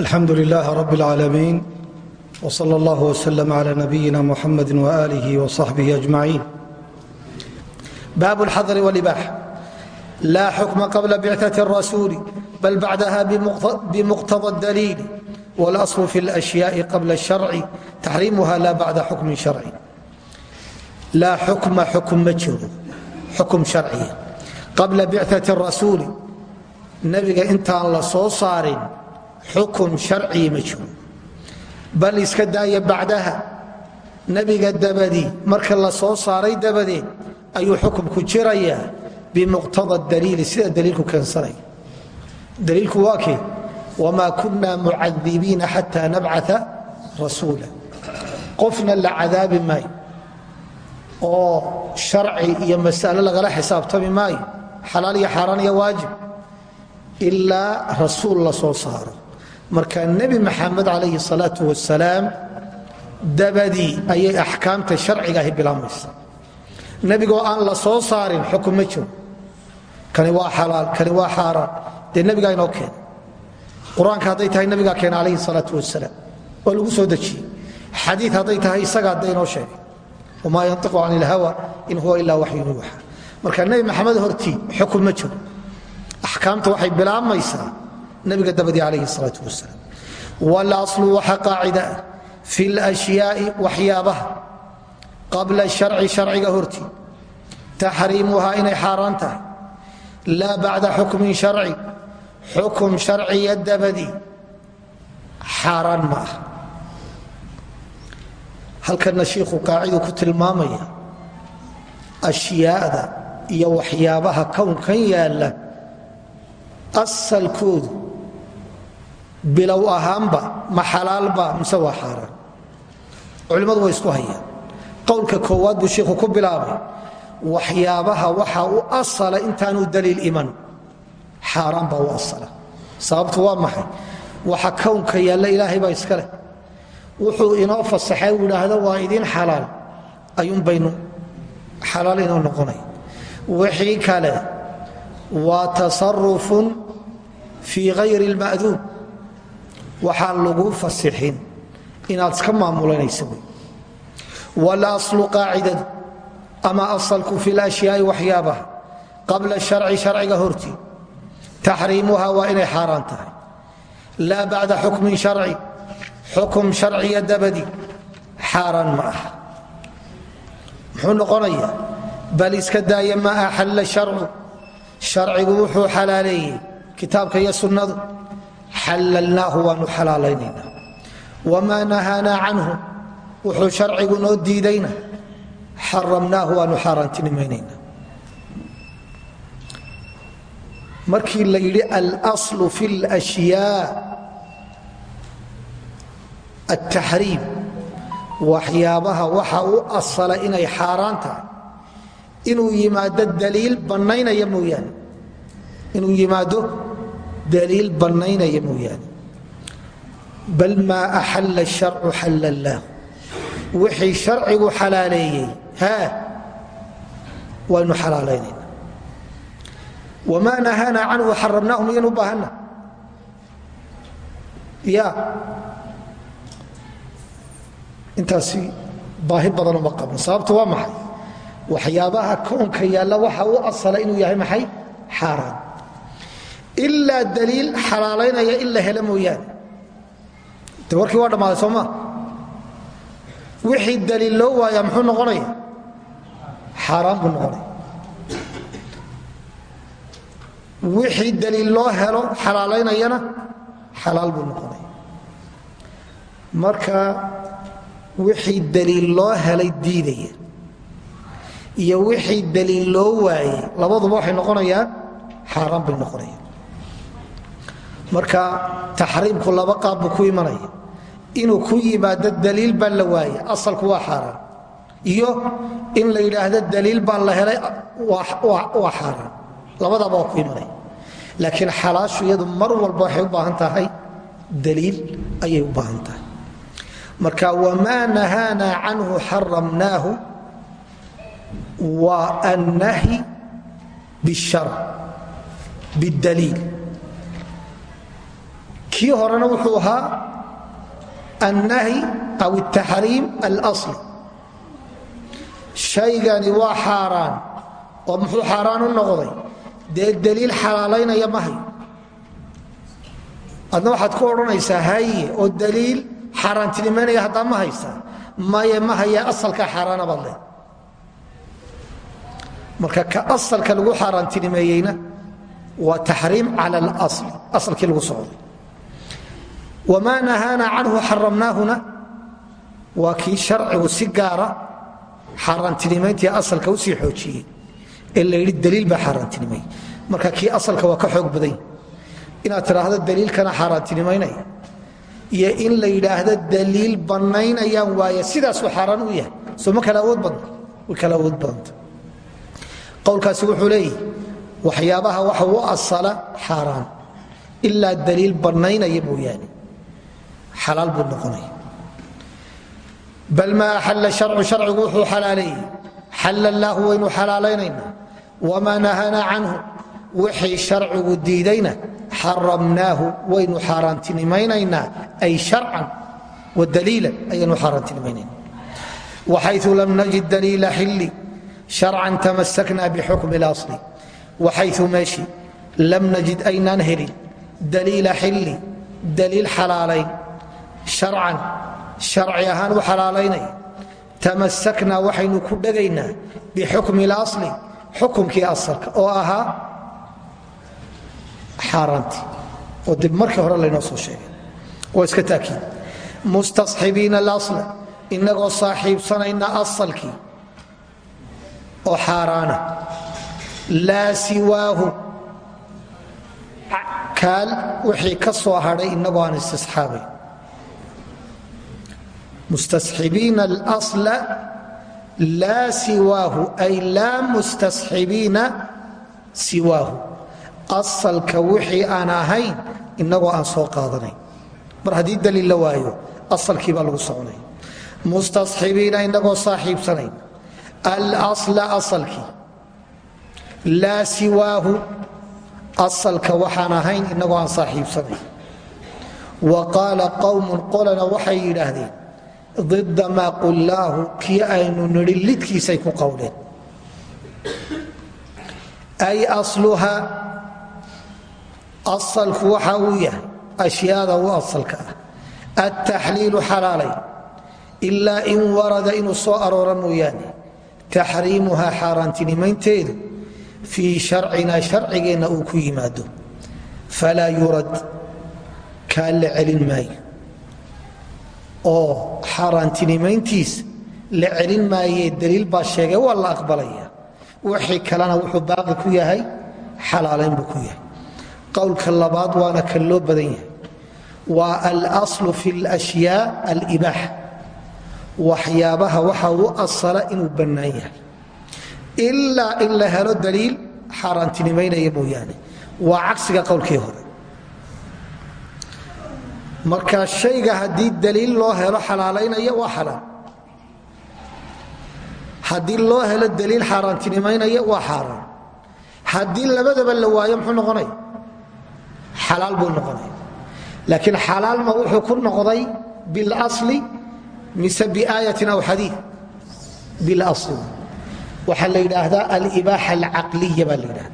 alxamdu lilaah rab اlcaalamiin wsala allah wslm cla nabiyina muxamadi walih wصaxbih ajmaciin bab اlxadri wاlibaax laa xukma qabla bicثaة الrasuuli bal bacdaha bmuqtada اdaliil wاlasl fi اlأshyaءi qabla الsharci taxriimuha la bacda xukmin sharci laa xukma xukm ma jiro xukum sharciya qabla bicثaة الrasuuli nebiga intaan la soo saarin xukun sharcii ma jiro. Bal iska daaya bacdaha nebiga dabadii marka la soo saaray dabadeed ayuu xukumku jirayaa bimuqtada daliili sida daliilku keensanaya daliilku waa kee wamaa kunna mucadibiina xataa nabcaa rasuula. Qofna la cadaabi maayo oo sharci iyo masalo lagala xisaabtami maayo xalaal iyo xaaraan iyo waajib ilaa rasuul la soo saaro marka nebi maxamed calayhi salaau wasalaam dabadii ayay axkaamta sharciga ahi bilaabmaysa nebigoo aan la soo saarin xukun kani waa xalaal kani waa xaaraan dee nebigaa inoo keena qur'aanka hadday tahay nebigaa keena calayhi salaau wasalaam oo lagu soo dejiyey. Xadii hadday tahay isaga hadda inoo sheegay. Wamaa yantiqu can ilhawa in huwa ilaa waxyun yuuxa marka nebi maxamed hortii xukun ma waxay bilaabmaysaa nabiga dabadi alayh salaau wasalaam. Walalu waxa qaacida fi lashyaai waxyaabaha qabla harci sharciga hortii taxriimuhaa inay xaaraan tahay. Laa bacda xukmin harci xukun sharciya dabadii ma ah halkana shiikhu ku tilmaamaya ashyaada iyo waxyaabaha kownkan yaalla asalkoodu bilow ahaanba ma xalaalba mise waa xaaraan? Culimmadu way isku hayaan. Qowlka koowaad buu shiikhu ku bilaabay waxyaabaha waxa u asala intaanu daliil iman. Xaaraan baa u asala. Sababtu waa maxay? Waxa kownka yaalla ilaahay baa iska leh. Wuxuu inoo fasaxay u idhaahdo waa idiin xalaal. Ayuun baynu xalaal inoo noqonay. Wixii kale waa tasarufun fii hayri اlma'duun waxaan laguu fasixin inaad iska maamulanaysa wey walaslu qaacidadu ama asalku fi lashyaai waxyaabaha qabla sharci sharciga hortii taxriimuha waa inay xaaraan tahay. Laa bacda xukmin sharci xukum sharciya dabadi xaaraan ma ah muxuu noqonayaa bal iska daaya ma axalla sharcu. Sharcigu wuxuu xalaaleeyey kitaabka iyo sunnadu xallalnaahu waanu xalaalaynayna wamaa nahaanaa canhu wuxuu sharcigu noo diidayna xaramnaahu waanu xaaraantinimaynayna markii la yidhi alslu fi lshyaa ataxriim waxyaabaha waxa u asala inay xaaraan tahay. Inuu yimaado daliil bannaynaya mooyaane. Inuu yimaado daliil bannaynaya mooyaane bal maa axalla sharcu xalla llaah wixii sharcigu xalaaleeyey haa waynu xalaalaynayna wamaa nahaana canhu xaramnaahu miyaan u baahanna ya intaasi baahi badan uma qabno sababtu waa maxay waxyaabaha koonka yaalla waxa u asala inuu yahay maxay xaaraan ilaa daliil xalaalaynaya in la helo mooyaane. De warkii waa dhammaaday soo maa wixii daliil loo waaya muxuu noqonaya? Xaaraan buu noqonaya. Wixii daliil loo helo xalaalaynayana xalaal buu noqonaya. Marka wixii daliil loo helay diidaya iyo wixii daliil loo waayey labaduba waxay noqonayaan xaaraan bay noqonayaan marka taxriimku laba qaab buu ku imanaya. Inuu ku yimaado daliil baa la waaye asalku waa xaaraan. Iyo in la yidhaahdo daliil baa la helay waa xaaraan. Labadaba waa ku imanaya. Laakiin xalaashu iyadu mar walba waxay u baahan tahay daliil ayay u baahan tahay. Marka wamaa nahaanaa canhu xaramnaahu waa annahyi bishar bidaliil kii horena wuxuu ahaa annahy aw اtaxriim alal shaygani waa xaaraan oo muxuu xaaraan u noqday? Dee daliil xalaalaynaya mahay adna waxaad ku odhanaysaa haye oo daliil xaaraantinimaynaya haddaa ma haysa maye ma haya asalkaa xaaraana baad le marka ka asalka lagu xaaraantinimeeyeyna waa taxriim wamaa nahaana canhu xaramnaahuna waa kii sharcigu si gaara xaaraantinimayntii asalka u sii xoojiyey. ee la yidhi daliil baa xaaraantinimeey marka kii asalka waa ka xoog badany inaad tidhaahdo daliilkana xaaraantinimaynaya. iyo in la yidhaahdo daliil bannaynayaan waaye sidaasuu xaaraan u yahay. soo ma kala awood badna way kala awood badanta qowlkaasi wuxuu leeyahy waxyaabaha waxa u asala xaaraan. ilaa daliil bannaynaya mooyaane xalaal buu noqonaya bal maa axalla sharcu sharcigu wuxuu xalaaleeyey xalla allaahu waynu xalaalaynaynaa wamaa nahanaa canhu. Wixii sharcigu diidayna xaramnaahu waynu xaaraantinimaynaynaa. Ay sharcan wadaliilan ayaynu xaaraantinimaynayna waxayu lam najid daliila xilli. Sharcan tamasakna bixukmi اlasli waxayu meeshii lam najid aynaan helin. Daliila xilli. Daliil xalaalayn sharcan sharci ahaan u xalaalaynaya tamasaknaa waxaynu ku dhagaynaa bixukmi اlasli xukumkii asalka oo ahaa xaaraantii oo dib markii hore laynoo soo sheegay. Oo iska taakiid. Mustasxibiina alasla inagoo saaxiibsanayna asalkii oo xaaraana. Laa siwaahu. Kaal wixii ka soo hadhay inagoo aan istisxaabayn mustasxibiina alasla laa siwaahu ay laa mustasxibiina siwaahu asalka wixii aan ahayn inagoo aan soo qaadanayn mar haddii daliil la waayo asalkii baa lagu soconay mustasxibiina inagoo saaxiibsanayn alsla asalkii laa siwaahu asalka waxaan ahayn inagoo aan saaxiibsanayn wa qaala qowmun qolana waxay yidhaahdeen ضida maa qullaahu kii aynu nidhi lidkiisay ku qowleen ay asluha asalku waxa uu yahay ashyaada u asalka ah altaxliilu xalaalay ilaa in warada inuu soo aroora mooyaane taxriimuhaa xaaraantinimaynteedu fii sharcina sharcigeenna uu ku yimaado falaa yurad kaa la celin maayo oo xaaraantinimayntiis la celin maayee daliil baa sheegay waa la aqbalaya. Wixii kalena wuxuu baaqi ku yahay xalaalayn buu ku yahay. Qowlka labaad waana kan loo badan yahay. Waa alslu fi اlashyaa alibaaxa waxyaabaha waxa u asala inuu bannaan yahay. Ilaa in la helo daliil xaaraantinimaynaya mooyaane. Waa cagsiga qowlkii hore marka shayga haddii daliil loo helo xalaalaynaya waa xalaal. Haddii loo helo daliil xaaraantinimaynaya waa xaaraan haddii labadaba la waayo muxuu noqonaya xalaal buu noqonaya laakiin xalaalma wuxuu ku noqday biاlasli mise biaayatin aw xadii bilasli waxaa la yidhaahdaa alibaaxa alcaqliya baa la yidhahda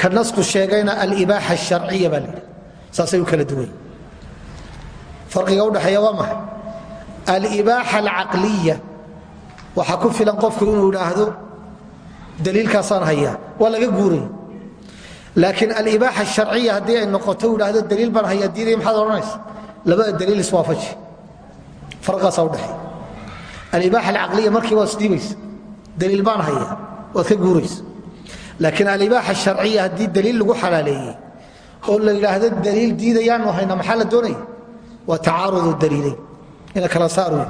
ka nasku sheegayna alibaaxa alsharciya baa la yidhahda saasay kala duwany farqiga udhaxeeya waa maxay? Alibaaxa alcaqliya. Waxaa ku filan qofku inuu idhaahdo daliilkaasaan hayaa waa laga guuray. Laakiin alibaaxa sharciya haddii ay noqoto idhaahdo daliil baan hayaa diidaya maxaad odhanaysa? Labada daliil iswaafaji farqaasaa udhexeeya alibaaxa alcaqliya markii waa isdhiibaysa daliil baan hayaa waad ka guuraysa. Laakiin alibaaxa sharciya haddii daliil lagu xalaaleeyey oo la yidhaahdo daliil diidayaanu hayna maxaa la doonaya waa tacaarudu daliilayn ina kala saaruy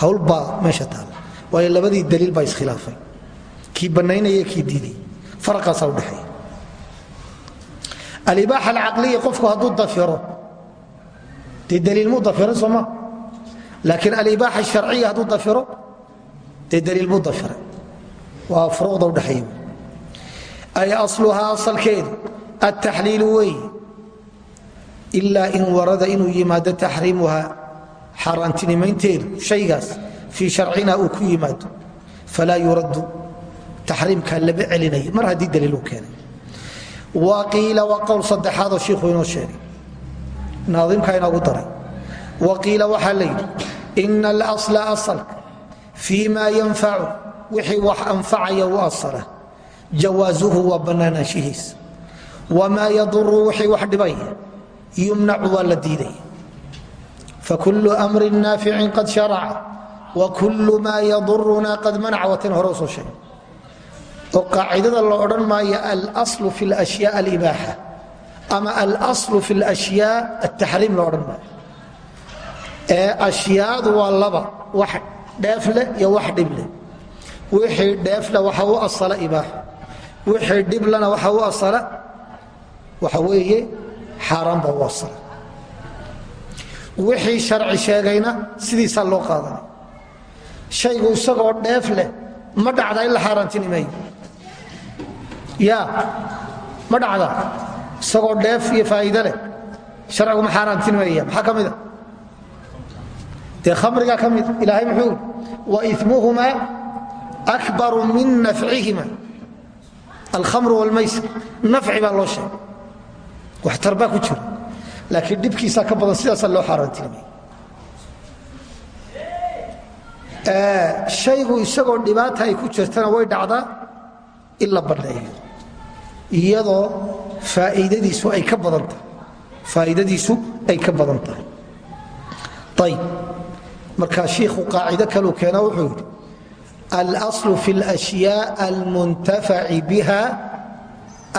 hawl baa meesha taala waayo labadii daliil baa iskhilaafay. Kii bannaynaya kii diiday farqaasaa udhexeeya alibaaxa alcaqliya qofku hadduu dafiro dee daliil muu dafirin sooma laakiin alibaaxa sharciya hadduu dafiro dee daliil muu dafiray? Waa furuuqda udhexeeya ay asluhaa asalkeedu altaxliilu weeye ilaa in warada inuu yimaado taxriimuha xaaraantinimaynteedu shaygaas fii sharcina uu ku yimaado falaa yuraddu taxriimkaa lama celinayo. Mar haddii daliilu keenay. Wa qiila waa qowl saddexaadoo shiikhu inoo sheegay. Naadimkaa inoogu daray. Wa qiila waxaa la yidhi ina alasla asalka fii ma yanfacu. Wixii wax anfacaya u asala. Jawaasuhu waa bannaanaanshihiisa wamaa yaduru wixii wax dhibaya yumnacu waa la diidaya fakulu mrin naaficin qad sharaca wakulu maa yaduruna qad manaca waatan hore u soo sheegay. Oo qaacidada lo odhan maayo alslu fi lashyaa alibaaxa ama alslu fi lashyaa ataxriim lo odhan maayo. Ee ashyaadu waa laba wax dheefleh iyo wax dhibleh wixii dheefle waxa u asala ibaaxa wixii dhiblana waxa u asala waxa weeye xaaraan baa u asala wixii sharci sheegayna sidiisaa loo qaadanay. Shaygu isagoo dheef leh ma dhacda in la ya ma dhacda. Isagoo dheef iyo faa'iide leh sharcigu ma xaaraantinimeeya maxaa ka mida dee khamrigaa ilaahay muxuu wa imuhumaa akbaru min nafcihima. Alkhamru wاlmaysir nafci baa loo waxtar baa ku jira laakiin dhibkiisaa ka badan sidaasaa loo xaaraantinimay shaygu isagoo dhibaata ay ku jirtana way dhacdaa in la banneeyo iyadoo faa'iidadiisu ay ka badan tahay faa'iidadiisu ay ka badan tahay ayb marka shiikhu qaacido kaluu keena wuxuu yidhi alأصl fi اlأشhyاء almuntafaci biha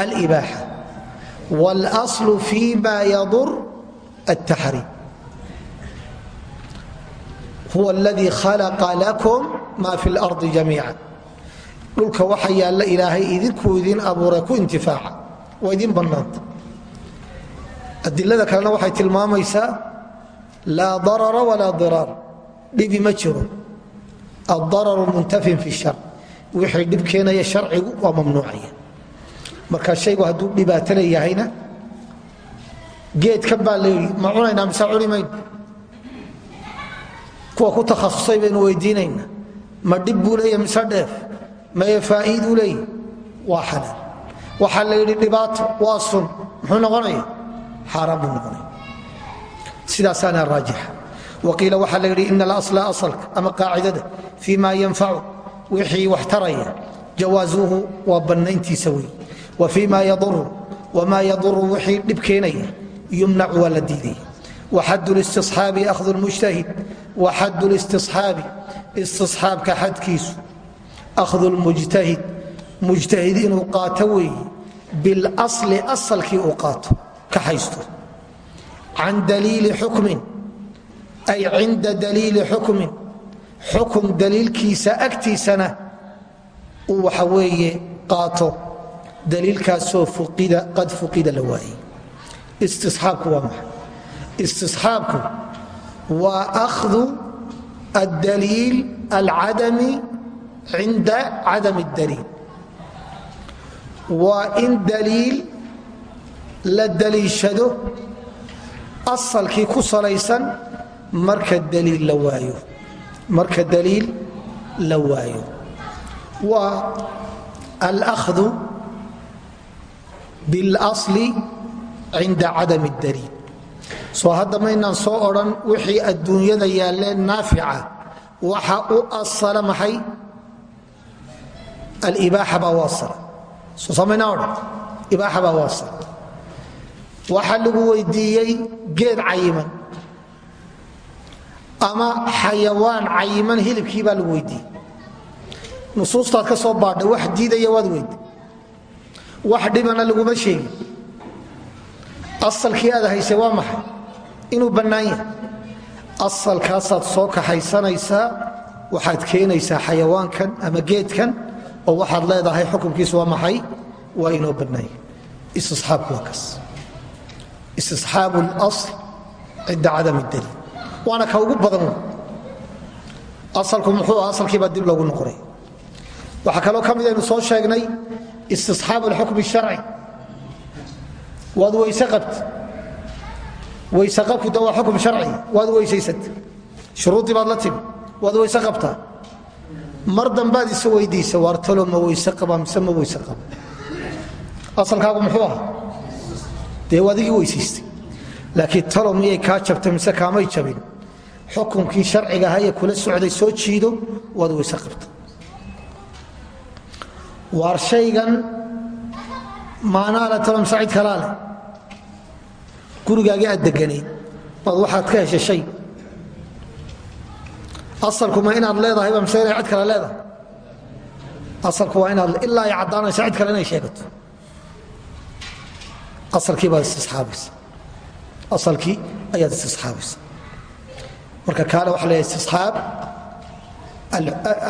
alإbaaxa wاlأصl fi ma yadur التaxriim huwa اladii khalaqa lakum ma fi اlarضi jamiica dhulka waxa yaalla ilaahay idinkuu idin abuuray ku intifaaca waa idin bannaanta adilada kalena waxay tilmaamaysaa laa darara walaa diraar dhibi ma jiro addararu muntafin fi shar wixii dhib keenaya sharcigu waa mamnuucaya marka shaygu hadduu dhibaato leeyahayna geedkan baa layidhi ma cunaynaa mise cuni mayno kuwa ku takhasusay baynu weydiinayna. Ma dhib buu leeya mise dheef? Maye faa'iiduu leeya waa xalaal waxaa la yidhi dhibaato waa sun. Muxuu noqonaya xaaraan buu noqonaya sidaasaana raajixa waqiila waxaa la yidhi ina alasla asalka ama qaacidada fii ma yanfacu wixii wax taraya jawaasuhu waa bannayntiisa wey wa fii ma yaduru wamaa yaduru wixii dhib keenaya. Yumnacu waa la diidaya waxad listisxaabi ahdu lmujtahid waxad listisxaabi istisxaabka xadkiisu. Ahdu lmujtahid mujtahid inuu qaato weeye bilasli asalkii uu qaato ka haysto. Can daliili xukmin ay cinda daliili xukmin. Xukum daliilkiisa agtiisana uu waxa weeye qaato daliilkaasoo qad fuqida la waayey istisxaabku waa maxay istisxaabku waa akhdu addaliil alcadami cinda cadam اdaliil waa in daliil la daliishado asalkii ku salaysan marka daliil la waayo marka daliil la waayo waa alأkhdu biاlasli cinda cadam اdaliil soo hadda maynaan soo odhan wixii adduunyada yaalleen naafica waxa u asala maxay? Alibaaxa baa u asala. Soo samaynaa odhan? Ibaaxa baa u asala. Waxaa lagu weydiiyey geed cayiman ama xayawaan cayiman hilibkii baa lagu weydiiyey. Nusuustaad ka soo baadhay wax diidaya waad weydi wax dhibana laguma sheegin. Asalkii aad haysay waa maxay? Inuu bannaan yahay. Asalkaasaad soo kaxaysanaysaa waxaad keenaysaa xayawaankan ama geedkan oo waxaad leedahay xukunkiisu waa maxay? Waa inoo bannaan yahay. Istisxaabku waa kaas. Istisxaabu اlasl cinda cadam اdaliil waana ka ugu badan asalku muxuu ah asalkiibaa dib loogu noqonay. Waxaa kaloo ka mid aynu soo sheegnay istisxaabu اlxukm الsharci waad weyse qabti weyseqabku de waa xukm sharci waad weysaysat shuruuddii baad la timi waad weyse qabtaa mar dambaad isa weydiisa waar talo ma weyse qaba mise ma weyse qaba asalkaagu muxuu ahaa dee adigii weysaystay laakiin talo miyay kaa jabtay mise kaamay jabin xukunkii sharciga aha ee kula socday soo jiido waad weyse qabta waar shaygan maanaale talo mise cid kalaa leh. Gurigaagii aad deganayd baad waxaad ka heshay shay. Asalkuma inaad leedahayba mise inay cid kale leedahay. Asalku waa inaad ilaa ay caddaanaysa cid kale inay sheegato. Asalkii baad istisxaabaysa asalkii ayaad istisxaabaysa marka kaale waxa la yidhaha istisxaab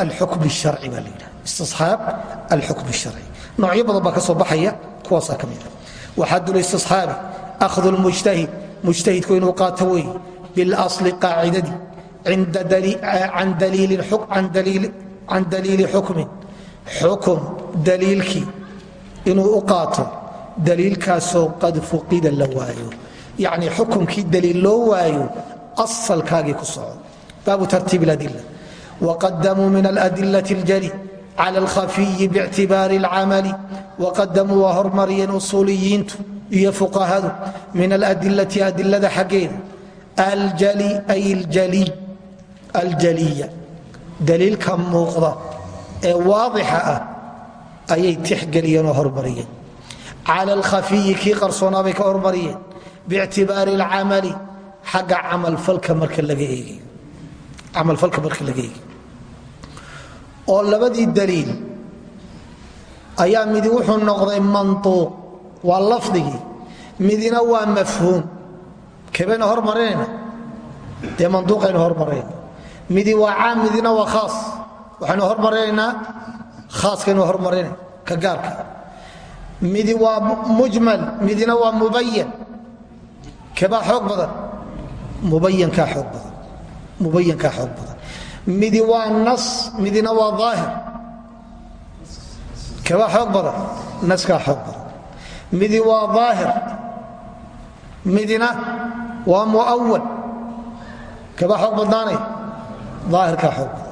alxukm الsharci baa la yidhaha istiaab alxukm harci noocyo badan baa ka soo baxaya kuwaasaa ka mida waxadulstiaabi ahdu mujtahid mujtahidku inuu qaato wey bilasli qaacidadii can daliili xukmin xukm daliilkii inuu u qaato daliilkaasoo qad fuqida la waayo yacnii xukumkii daliil loo waayo asalkaagii ku soco baabu tartiib اadila waqadamuu min aladilai اljali cala alkhafiyi bictibaari اlcamali waqadamuu waa hormariyeen usuuliyiintu iyo fuqahadu min aladilati adilada xaggeeda ay aljaliya daliilka muuqda ee waadixa ah ayay tixgeliyeen oo hormariyeen cala alkhafiyi kii qarsoonaa bay ka hormariyeen biictibaari alcamali xagga camalfalka marka laga eegayo camalfalka marka laga eegayo oo labadii daliil. Ayaa midi wuxuu noqday mantuuq waa lafdigii. Midina waa mafhuum. Kebayna hormarinayna dee manduuqaynu hormarayna midi waa caam midina waa khaas. Waxaynu hormarinaynaa khaaskaynu hormarinay ka gaarka. Midi waa mujmal midina waa mubayan kebaa xoog badan. Mubayankaa xoog badan. Mubayankaa xoog badan midi waa nas midina waa daahir. Kebaa xoog badan naskaa midi waa daahir midina waa muawal kebaa xoog badnaanay aahirkaa xoog badan.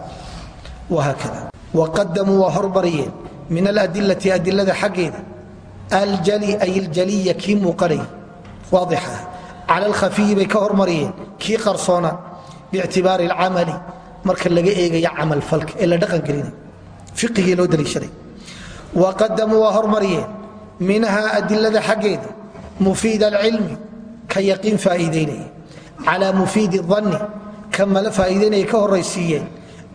Wahaakada waqadamuu waa hormariyeen min aladilati adilada xaggeeda. Aljali ay iljaliya kii muuqanay. Waadixa. Ah cala alkhafiyi bay ka hormariyeen. Kii qarsoona biictibaari alcamali marka laga eegaya camalfalka ee la dhaqangelinay fiqigii loo daliishaday. Waqadamuu waa hormariyeen. Minhaa adilada xaggeeda. Mufiid alcilmi ka yaqiin faa'iidaynaya cala mufiidi danni ka mala faa'iidaynaya ka horaysiiyeen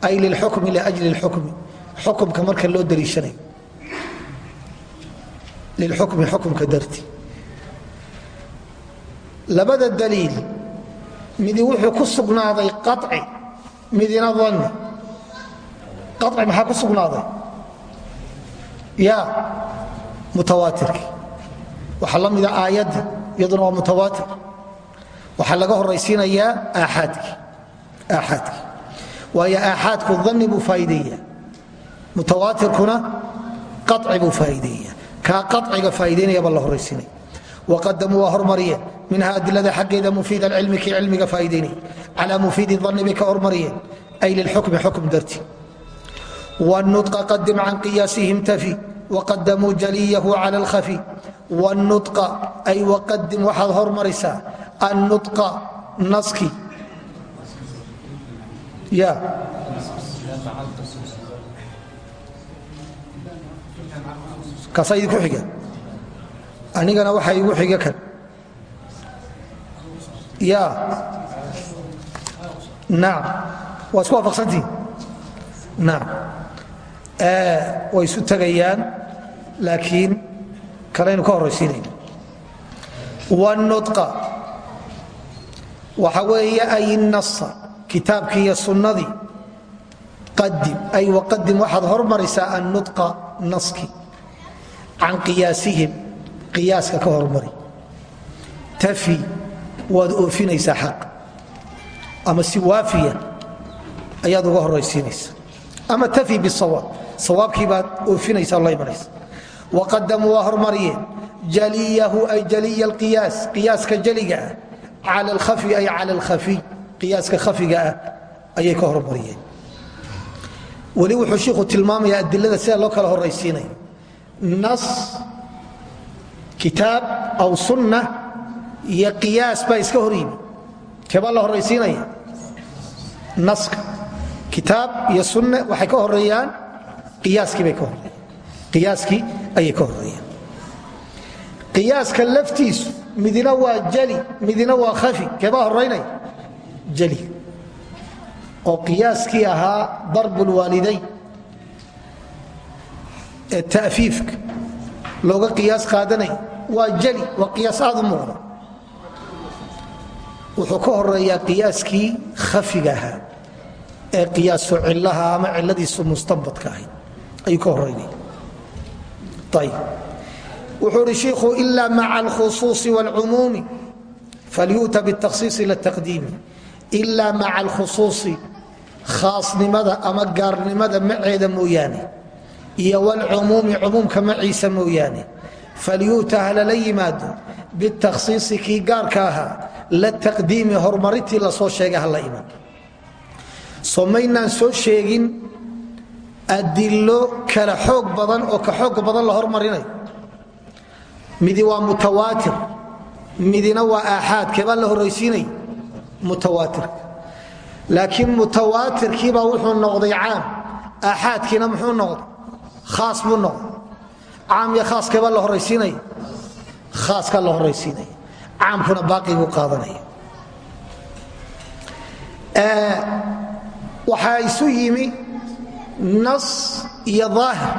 ay lilxukmi liajli lxukmi xukumka marka loo daliishanayo lilxukmi xukumka darti. Labada daliil midi wuxuu ku sugnaaday qaci midina danni qaci maxaa ku sugnaaday? Ya mutawaatirkii waxaa la mida aayaddii iyaduna waa mutawaatir. Waxaa laga horaysiinayaa aaxaadkii aaxaadkii waayo aaxaadku danni buu faa'iideeya mutawaatirkuna qaci buu faa'iideeya kaa qaciga faa'iidaynaya baa la horaysiinaya waqadamuu waa hormariyeen minha adilada xaggeeda mufiid alcilmi kii cilmiga faa'iidaynaya cala mufiidi danni bay ka hormariyeen ay lilxukmi xukm darti wnuطqa qadim can qiyaasihim tafi waqadamuu jaliyahu cala alkhafi wnuطqa ay waqadim waxaad hormarisaa annuطqa naski ya kaasaa idinku xiga anigana waxaa igu xiga kan ya naam waa isku waafaqsantihin way isu tegayaan laakiin kalaynu ka horaysiinayna wnuطqa waxa weeye ay nasa kitaabkii iyo sunnadii. Qadim. Ay waqadim waxaad hormarisaa annuطqa naski. Can qiyaasihim. Qiyaaska ka hormari. Tafi. Waad oofinaysaa xaq ama si waafiya ayaad uga horaysiinaysa ama tafi bisawaab sawaabkii baad oofinaysa la imanaysa. Waqadamuu waa hormariyeen jaliyahu ay jaliya alqiyaas qiyaaska jaliga ah cala alkhafyi ay cala alkhafiy qiyaaska khafiga ah ayay ka hormariyeen. Weli wuxuu shiiku tilmaamaya adilada sida loo kala horaysiinayo nas kitaab aw sunna iyo qiyaas baa iska hor yimi keebaa la horaysiinaya naska kitaab iyo sunne waxay ka horeeyaan iyaaskii ayay ka horeeyaan qiyaaska laftiisu midina waa jali midina waa khafi keebaa horaynaya jali. Oo qiyaaskii ahaa darbulwaalidayn ee ta'fiifka looga qiyaas qaadanaya waa jali waa qiyaas aad u muuqda wuxuu ka horeeyaa qiyaaskii khafiga ahaa ee qiyaasu cilaha ama ciladiisu mustanbadka ahayd. Ayuu ka horeynaya ayb wuxuu hi shiku ila maca alkhusuusi wاlcumuumi falyuta bاtakhsiisi ila taqdiimi. Maca alkhusuusi khaasnimada ama gaarnimada maceeda mooyaane iyo wlcumuumi cumuumka maciisa mooyaane falyuuta halala yimaado bitakhsiisi kii gaarka ahaa la taqdiimi horumarintii la soo sheegay hala iman. So soo sheegin adilo kala xoog badan oo ka xoog badan la hormarinayo midi waa mutawaatir midina waa aaxaad keebaa la horaysiinay mutawaatirka laakiin mutawaatirkiibaa wuxuu noqday caam aaxaadkiina muxuu noqday? Khaas buu noqday. Caam iyo khaas keebaa la horaysiinaya khaaskaa la horaysiinaya caamkuna baaqiguu qaadanaya waxaa isu yimi nas iyo aahir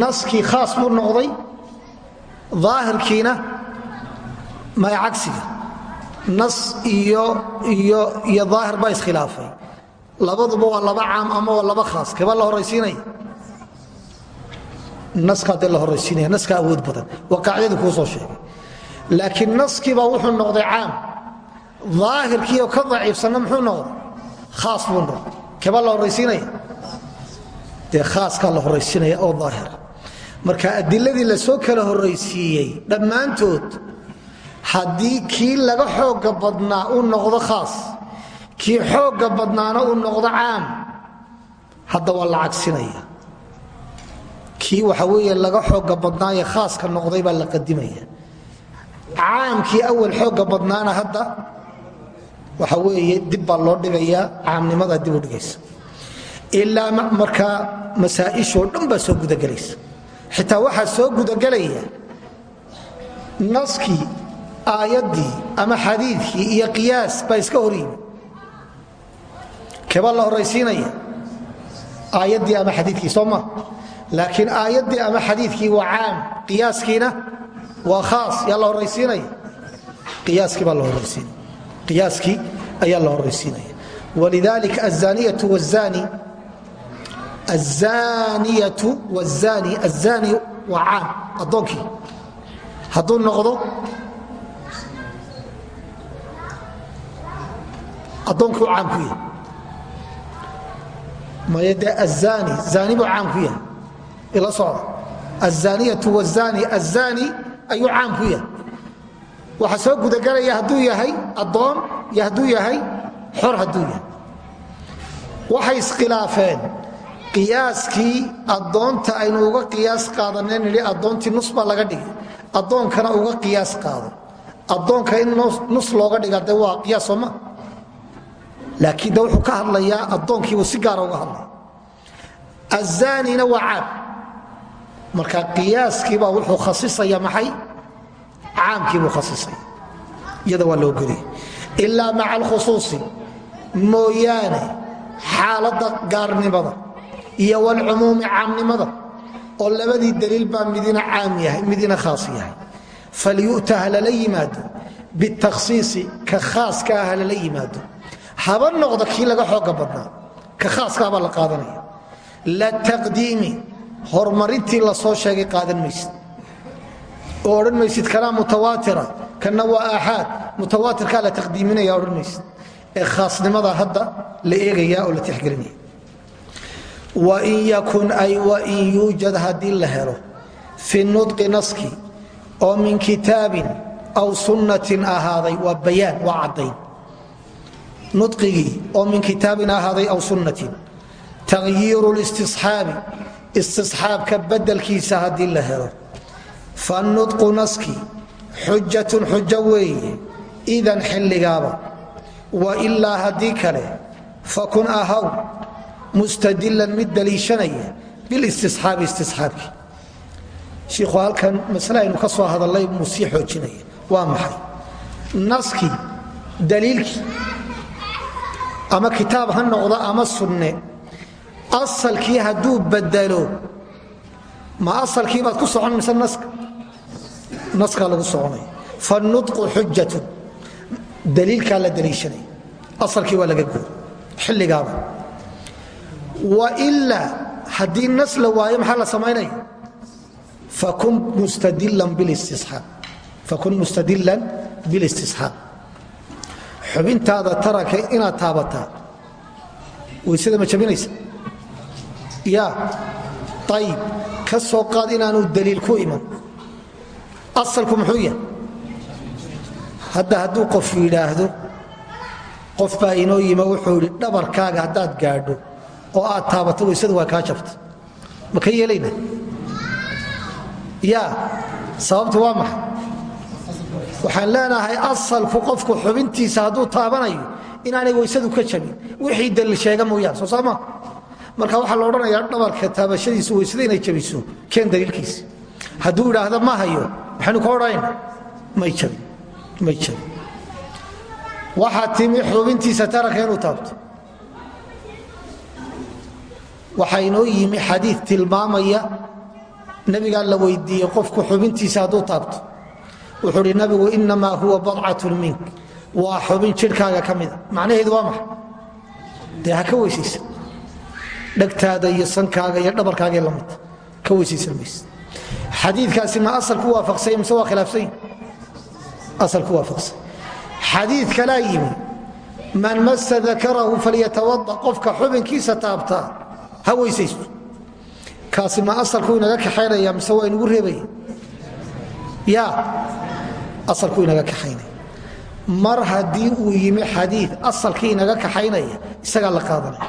naskii khaas buu noqday aahirkiina maya cagsiga. Nas iyo aahir baa iskhilaafay. Labaduba waa laba caam ama waa laba khaas. Keba la horaysiinaya naska de la horaysiinaya naska awood badan. Waa qaacidadii kuu soo sheegay laakiin naskiibaa wuxuu noqday caam. Aahirkiioo ka daciifsanna muxuu noqday? Khaas buu noqday. Keba la horaysiinaya dee khaaskaa la horaysiinaya oo daahira marka adiladii la soo kala horaysiiyey dhammaantood haddii kii laga xooga badnaa uu noqdo khaas kii xooga badnaana uu noqdo caam hadda waa la cagsinaya. Kii waxa weeye laga xooga badnaaye khaaska noqday baa la qadimaya caamkii awal xooga badnaana hadda waxa weeye dib baa loo dhigayaa caamnimadaa dib u dhigaysa. Ilaa markaa masaaishoo dhan baa soo gudagelaysa. Xitaa waxaa soo gudagelaya naskii aayaddii ama xadiidkii iyo qiyaas baa iska hor yimi kebaa la horaysiinaya aayaddii ama xadiikii soo ma. Laakiin aayaddii ama xadiikii waa caam qiyaaskiina waa khaas yaa la horaysiinaya iyaaskii baa la horaysiinaya qiyaaskii ayaa la horaysiinaya walidalika azaniyatu wazani azaniyatu wazani azani waa caam addoonkii. Hadduu noqdo addoonkii caam ku yahay. Maya dee azani zani buu caam ku yahay. Ila socda. Azaniyatu wazani azani ayuu caam ku yahay. Waxaa soo gudagelaya hadduu yahay addoon iyo hadduu yahay xor hadduu yahay. Waxay iskhilaafeen qiyaaskii addoonta aynu uga qiyaas qaadanay nidhi addoontii nus baa laga dhigay. Addoonkana uga qiyaas qaado. Addoonka in nus looga dhiga de waa qiyaas sooma laakiin de wuxuu ka hadlayaa addoonkiibuu si gaara uga hadlaya azanina waa marka qiyaaskiibaa wuxuu khasisaya maxay? Caamkiibuu khasisaya iyada waa loo geliya ilaa maca alkhusuusi mooyaane xaaladda gaarnimada iyo walcumuumi caamnimada oo labadii daliil baa midina caam yahay midina khaas yahay. Falyu'ta halala yimaado bitakhsiisi ka khaaska ah halala yimaado. Haba noqdo kii laga xooga badnaa ka khaaskaabaa la qaadanaya. La taqdiimi horumarintii la soo sheegay qaadan maysid. Oo odhan maysid kanaa mutawaatira kana waa aaxaad mutawaatirkaa la taqdiiminaya odhan maysid. Ee khaasnimada hadda la eegaya oo la tixgelinaya wain yakun ay wain yuujad haddii la helo fi nudqi naski oo min kitaabin aw sunnatin ahaaday waa bayaan waa caddayn. Nudqigii oo min kitaabin ahaaday aw sunnatin. Takhyiiru listisxaabi istisxaabka badelkiisa haddii la helo. Fanudqu naski xujatun xujo weeye idan xilligaaba. Wa ilaa haddii kale fakun ahaw mustadilan mid daliishanaya bilistisxaabi istisxaabkii shiikhu halkan masle aynu ka soo hadallay muu sii xoojinaya. Waa maxay? Naskii daliilkii ama kitaab ha noqdo ama sunne asalkii hadduu badalo ma asalkii baad ku socon mise naska naskaa lagu soconaya fanutqu xujatun daliilkaa la daliishanaya asalkii waa laga gooy xilligaaba. Wailaa haddii nas la waayo maxaa la samaynaya fakun mustadilan bilistisxaab xubintaada taranka inaad taabataa. Waysada ma jabinaysa ya ayib ka soo qaad inaanu daliil ku iman. Asalku muxuu yahay? Hadda hadduu qof yidhaahdo qof baa inoo yima wuxuu dhabarkaaga haddaad gaadho oo aad taabato waysadu waa kaa jabta. Ma ka yeelayna? Ya sababtu waa maxay? Waxaan leenahay asalku qofku xubintiisa hadduu taabanayo inaanay waysadu ka jabin. Wixii daliil sheega mooyaan soo saama marka waxaa la odhanayaa dhabarka taabashadiisu waysada inay jabiso keen daliilkiisa hadduu idhaahda ma hayo maxaynu ka odhanayna may jabin may jabin waxaa timi xubintiisa taranka inuu taabto. Waxaa inoo yimi xadii tilmaamaya nabigaa la weydiiyey qofku xubintiisa hadduu taabto. Wuxuu hi nabigu inamaa huwa badcatun mink. Waa xubin jidhkaaga ka mida macnaheedu waa maxay? Dee ha ka weysaysa dhegtaada iyo sankaaga iyo dhabarkaaga la mid ka weysaysan mayse xadiikaasi ma asalku waafaqsanya mise waa khilaafsany asalku waafaqsany xadii kalaa yimi man masa dakarahu falyatawada qofka xubinkiisa taabtaa ha weysaysto. Kaasi ma asalku inaga kaxaynaya mise waa inugu reebaya ya asalku inaga kaxaynaya. Mar haddii uu yimi xadii asalkii inaga kaxaynaya isagaa la qaadanaya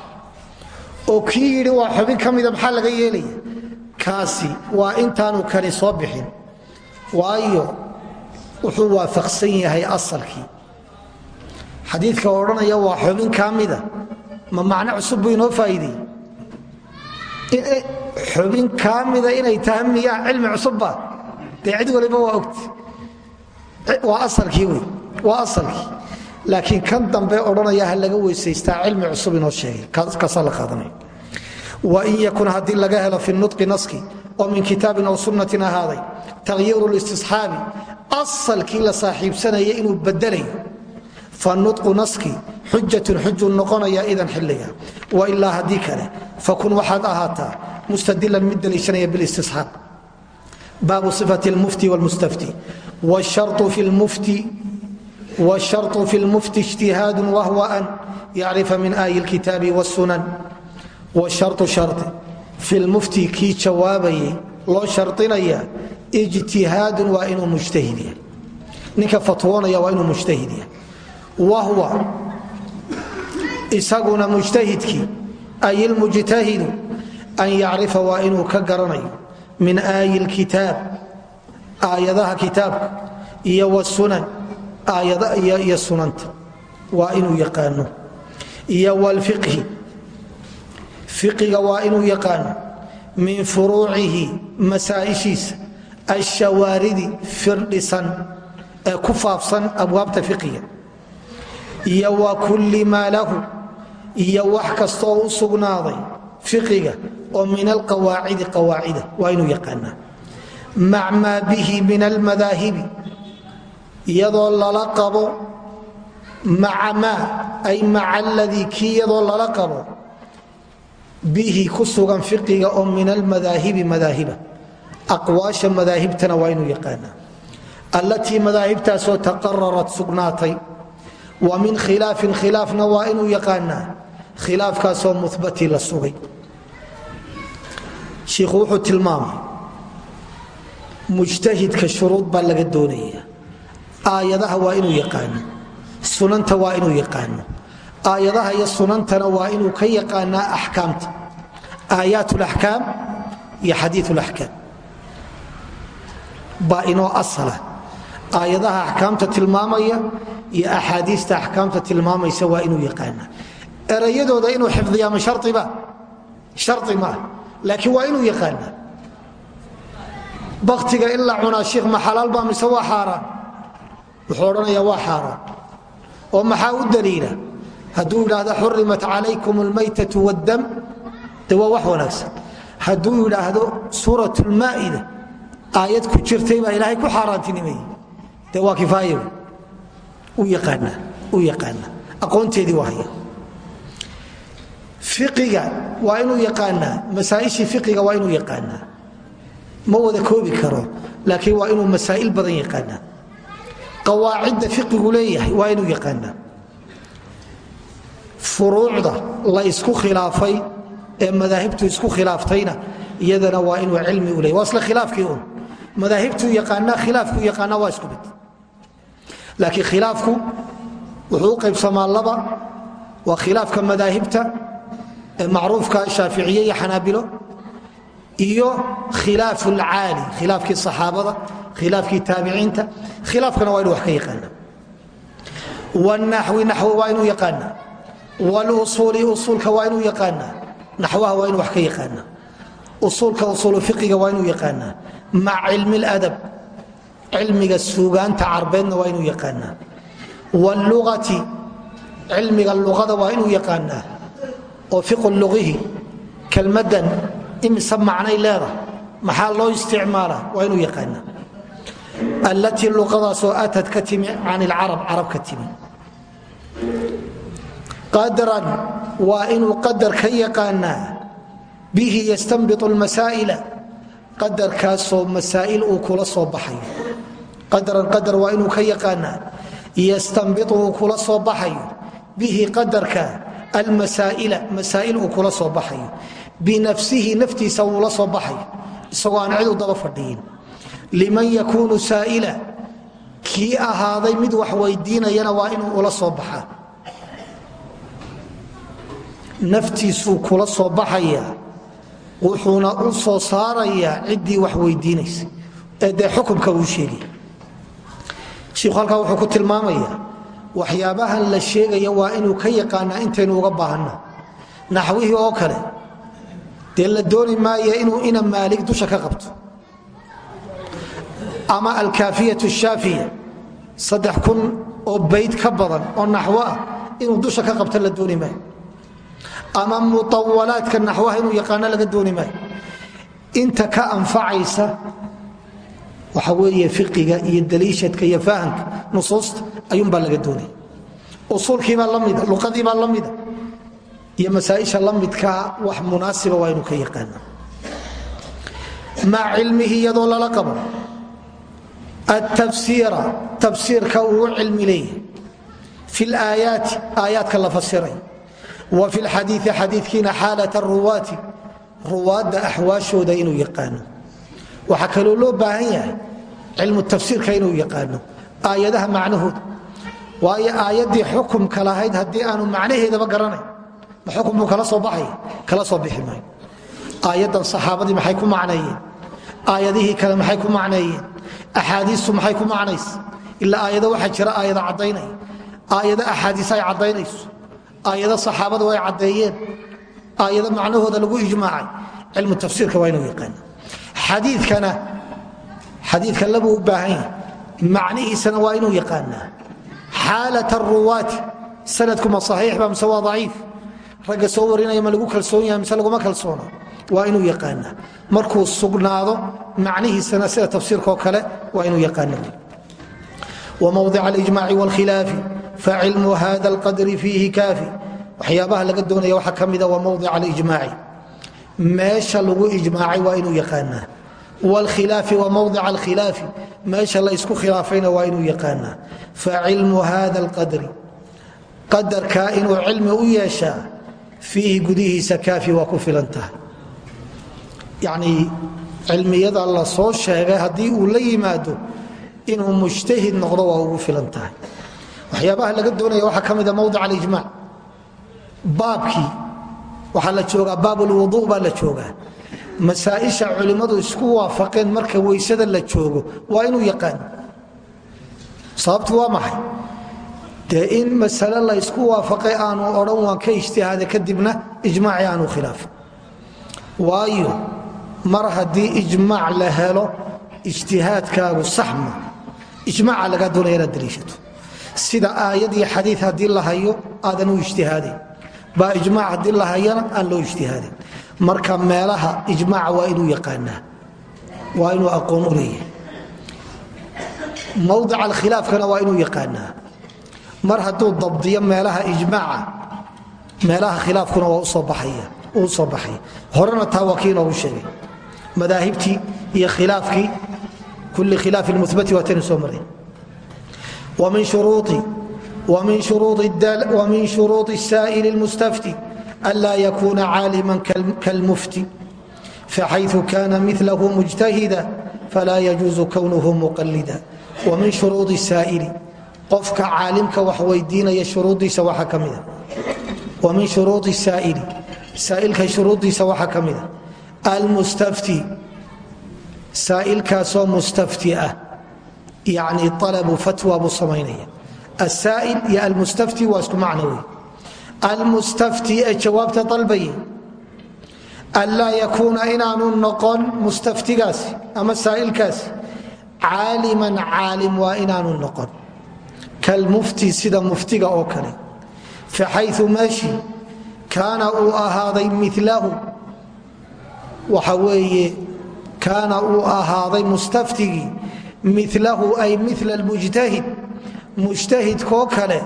oo kii yidhi waa xubin ka mida maxaa laga yeelaya kaasi waa intaanu kani soo bixin. Waayo wuxuu waafaqsan yahay asalkii. Xadiidka odhanaya waa xubin kaa ma macno cusub buu inoo faa'iideeyey xubin kaa mida inay tahay miyaa cilmi cusubba dee cid waliba waa ogti. Waa asalkii wey. Waa asalkii laakiin kan dambe odhanaya ha laga weysaystaa cilmi cusub inoo sheegay. Kaasaa la qaadanaya wain yakun haddii laga helo fi nutqi naski oo min kitaabin aw sunnatin ahaaday takhyiiru listisxaabi asalkii la saaxiibsanaya inuu badelayo fanutqu naski xujatun xujuu noqonaya idan xilliga. Wailaa haddii kale fakun waxaad ahaataa mustadilan mid daliishanaya bilistisxaab baabu ifati lmufti wlmustafti wsharطu fi lmufti ijtihaadu wahwa an yacrifa min aayi lkitaabi wsunan wsharu shari fi lmufti kii jawaabayay loo sharinaya ijtihaadun waa inuu mujtahid yahay ninka fatwoonaya waa inuu mujtahid yahay wahwa isaguna mujtahidkii ay ilmujtahidu an yacrifa waa inuu ka garanayo min aayi lkitaab aayadaha kitaabka iyo wsunan iyo sunanta. Waa inuu yaqaano. Iyo wlfiqhi fiqiga waa inuu yaqaano. Min furuucihi masaaishiisa ashawaaridi firdhisan ee ku faafsan abwaabta fiqiga iyo wa kulli maa lahu. Iyo wax kastooo u sugnaaday fiqiga oo min alqawaacidi qawaacida. Waa inuu yaqaanaa. Mac maa bihi min almadaahibi iyadoo lala qabo maca maa ay maca aladii kii iyadoo lala qabo bihi ku sugan fiqiga oo min almadaahibi madaahiba. Aqwaasha madaahibtana waa inuu yaqaanaa. Allatii madaahibtaasoo taqararat sugnaatay. Wa min khilaafin khilaafna waa inuu yaqaanaa. Khilaafkaasoo mubatii la sugay. Shiikhu wuxuu tilmaamay mujtahidka shuruud baa laga doonaya aayadaha waa inuu yaqaano. Sunanta waa inuu yaqaano. Aayadaha iyo sunantana waa inuu ka yaqaanaa axkaamta. Aayaat laxkaam iyo xadii laxkaam baa inoo asala. Aayadaha axkaamta tilmaamaya iyo axaadiista axkaamta tilmaamaysa waa inuu yaqaanaa. Erayadooda inuu xifdiyaa ma hariba hari maah laakiin waa inuu yaqaanaa. Baktiga in la cunaa shiikh ma xalaalba mise waa xaaraan wuxuu odhanayaa waa xaaraan oo maxaa u daliila? Hadduu idhaahdo xurimat calaykum almaytatu waddam de waa wax wanaagsan. Hadduu yidhaahdo suurat lmaa'ida aayad ku jirtay baa ilaahay ku xaaraantinimeeyey. De waa kifaaya u yaqaanaa. Aqoonteedii waa haya. Fiqiga waa inuu yaqaanaa. Masaaishii fiqiga waa inuu yaqaanaa. Ma wada koobi karo laakiin waa inuu masaa'il badan yaqaanaa qawaacidda fiqigu leeyahay waa inuu yaqaanaa. Furuucda la isku khilaafay ee madaahibtu isku khilaaftayna iyadana waa inuu cilmi u leey waa isla khilaafkii un madaahibtuu yaqaanaa khilaafkuu yaqaanaa waa isku mid. Laakiin khilaafku wuxuu u qaybsamaa laba. Waa khilaafka madaahibta ee macruufka khilaafkii taabiciinta khilaafkana waa inu wax ka yaqaana wnaxwi naxwi waa inuu yaqaana wlusuuli usuulka waa inuu yaqaana naxwaha waa inu wax ka yaqaana usuulka usuulu fiqiga waa inuu yaqaanaa. Mac cilmi ladab cilmiga suugaanta carbeedna waa inuu yaqaanaa. Wluati cilmiga luqada waa inuu yaqaanaa. Oo fiqu lugihi kelmadan imise macnay leedahay? Maxaa loo isticmaala waa inuu yaqaanaa allatii luqadaasoo atad ka timi can ilcarab carab ka timi qadaran waa inuu qadar ka yaqaanaa bihi yastanbiu lmasaa'ila qadarkaasoo masaa'il uu kula soo baxayo qadaran qadar waa inuu ka yaqaanaa yastanbiu uu kula soo baxayo bihi qadarka almasaa'ila masaa'il uu kula soo baxayo binafsihi naftiisa wuu soo baxayo isagoo aan cid u daba fadhiyin liman yakuunu saa'ila. Kii ahaaday mid wax weydiinayana waa inuu ula soo baxaa naftiisuu kula soo baxaya wuxuuna u soo saarayaa ciddii wax weydiinaysa. Ee dee xukumka uu sheegay. Shiikhu halkaa wuxuu ku tilmaamaya waxyaabahan la sheegaya waa inuu ka yaqaanaa intaynu uga baahanno naxwihii oo kale dee la dooni maaya inuu ina maalig dusha ka qabto ama alkaafiyatu shaafiya saddex kun oo bayd ka badan oo naxwo ah inuu dusha ka qabto la dooni maayo. Ama muawalaadka naxwaha inuu yaqaano laga dooni inta ka anfacaysa waxa weeye fiqiga iyo daliishadka iyo fahamka nusuusta ayuunbaa laga doonaya usuulkiibaa lamida luqadiibaa la mida iyo masaaisha la wax munaasiba waa ka yaqaana maca cilmihi iyadoo lala qabo atafsiira tafsiirka uu cilmi leeyahay fi laayaati aayaadka la fasiray wa fi lxadiii xadiikiina xaalata ruwaati ruwaadda axwaashooda inuu yaqaano waxaa kaloo loo baahan yahay cilmu tafsiirka inuu yaqaano aayadaha macnahooda waayo aayaddii xukumka lahayd haddii aanu macnaheedaba garanayn ma xukun buu kala soo baxaya kala soo bixi aayadihii kale maxay ku macneeyeen? Axaadiistu maxay ku macnays? Ilaa aayado waxaa jira aayada caddaynaya aayado axaadiis ay caddaynayso. Aayado saxaabadu ay caddeeyeen. Aayado macnahooda lagu ijmaacay. Cilmu tafsiirka waa inuu yaqaana xadiikana xadiika labuu u baahan macnihiisana waa yaqaanaa. Xaalat aruwaati sanadku ma saxiixba mise waa daciif? Ragga soo warinaya ma lagu kalsoon yahay mise laguma kalsoona waa inuu yaqaanaa markuu sugnaado macnihiisana sida tafsiirkaoo kale waa inuu yaqaana wmawdic alijmaci wاlkhilaafi facilmu hada اlqadri fiihi kaafi waxyaabaha laga doonaya waxaa ka mida wa mawdic alijmaaci meesha lagu ijmaacay waa inuu yaqaanaa wlkhilaafi wa mawdic alkhilaafi meesha la ysku khilaafayna waa inuu yaqaanaa facilmu hada اlqadri qadarkaa inuu cilmi u yeeshaa fiihi gudihiisa kaafi waa ku filan tahay yacnii cilmiyada la soo sheegay haddii uu la yimaado inuu mujtahid noqdo waa ugu filan tahay. Waxyaabaha laga doonaya waxaa ka mida mawdic alijmac baabkii waxaa la joogaa baab baa la joogaa. Masaaisha culimmadu isku waafaqeen marka weysada la joogo waa inuu yaqaan. Sababtu waa maxay? Dee in masale la ysku waafaqay aanu odhan waan ka ijtihaada kadibna ijmaaci aanu khilaafin waayo mar haddii ijmaac la helo ijtihaadkaagu saxma ijmaaca lagaa doonaya inaad daliishato. Sida aayad iyo haddii la hayo aadan u ijtihaadayn baa ijmaac haddii la hayana aan loo ijtihaadayn marka meelaha ijmaaca waa inuu yaqaanaa. Waa inuu aqoon u leeyahay. Mawdica alkhilaafkana waa inuu yaqaanaa. Mar hadduu dabdiyo meelaha ijmaaca meelaha khilaafkuna waa u soo baxaya horena taa waa kii sheegay madaahibtii iyo khilaafkii kulli khilaaf mubati waataynu soo maray وmin شhuruuط السائل المستفتي ألا يكون عاalما كالمفتي فحيث كان مثله مجتهدا فلا يجوز كونه مقلدا وmin شhuruuط السائل qofka caalimka wax weydiinaya shuruudiisa waxa ka mida وmin شhuruuط السائل saailka shuruudiisa waxa ka mida almustafti saailkaasoo mustafti ah yani alabu fatwa buu samaynaya asaail iyo almustafti waa isku macno wey almustafti ee jawaabta dalbaya anlaa yakuuna inaanu noqon mustaftigaasi ama saailkaasi caaliman caalim waa inaanu noqon kalmufti sida muftiga oo kale faxayu meeshii kaana uu ahaaday milahu waxa weeye kaana uu ahaaday mustaftigii milahu ay mila mujtahid mujtahidkoo kale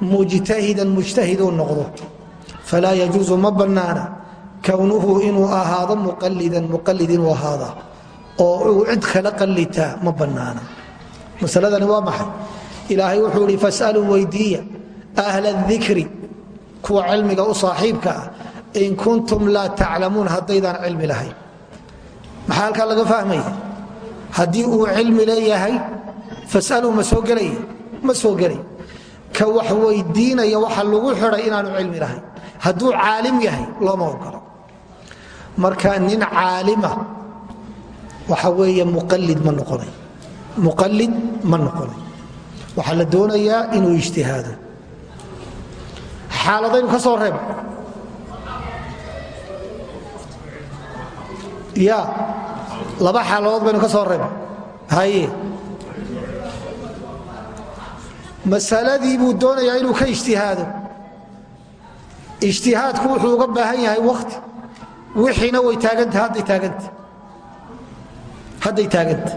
mujtahidan mujtahiduu noqdo. Falaa yajuusu ma bannaana kownuhu inuu ahaado muqalidan muqalid inuu ahaada oo uu cid kala qallitaa ma bannaana. Masaladani waa maxay? Ilaahay wuxuu ihi fasaluu weydiiya ahla dikri kuwa cilmiga u saaxiibka ah in kuntum laa taclamuun haddaydaan cilmi lahayn. Maxaa halkaa laga fahmaya haddii uu cilmi leeyahay fasaluu ma soo gelaya ma gelay. Ka wax weydiinaya waxa lagu xiday inaanu cilmi lahayn. Hadduu caalim yahay looma ogolo marka nin caalima waxa weeye muqalid ma noqonay. Muqalid ma noqonay. Waxaa la doonayaa inuu ijtihaado. Xaaladaynu ka soo reeb ya laba xaaladood baynu ka soo reeb haye. Masaladii buu doonayaa inuu ka ijtihaado. Ijtihaadku wuxuu uga baahan yahay wakti wixiina way taaganta hadday taaganta. Hadday taaganta.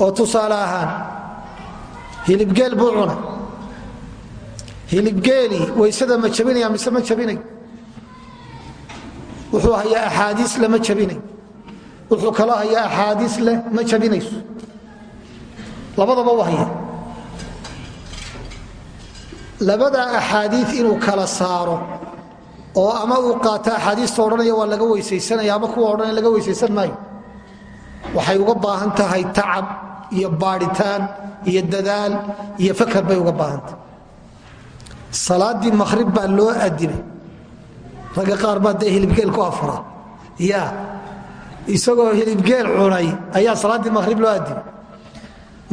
Oo tusaale ahaan hilibgeel buu cunay hilibgeelii waysada ma jabinaya mise ma jabinay wuxuu hayaa axaadiis lama jabinay. Wuxuu kaloo hayaa axaadiis leh ma jabinayso. Labadaba u haya. Labada axaadii inuu kala saaro oo ama uu qaato axaadiista odhanaya waa laga weysaysanaya ama kuwa odhanaya laga weysaysan maayo. Waxay uga baahan tahay tacab iyo baadhitaan iyo dadaal iyo fakar bay uga baahantahay salaadii makrib baa loo adimay ragga qaar baa dee hilibgeel ku afura. Ya isagoo hilibgeel cunay ayaa salaaddii makrib loo adimay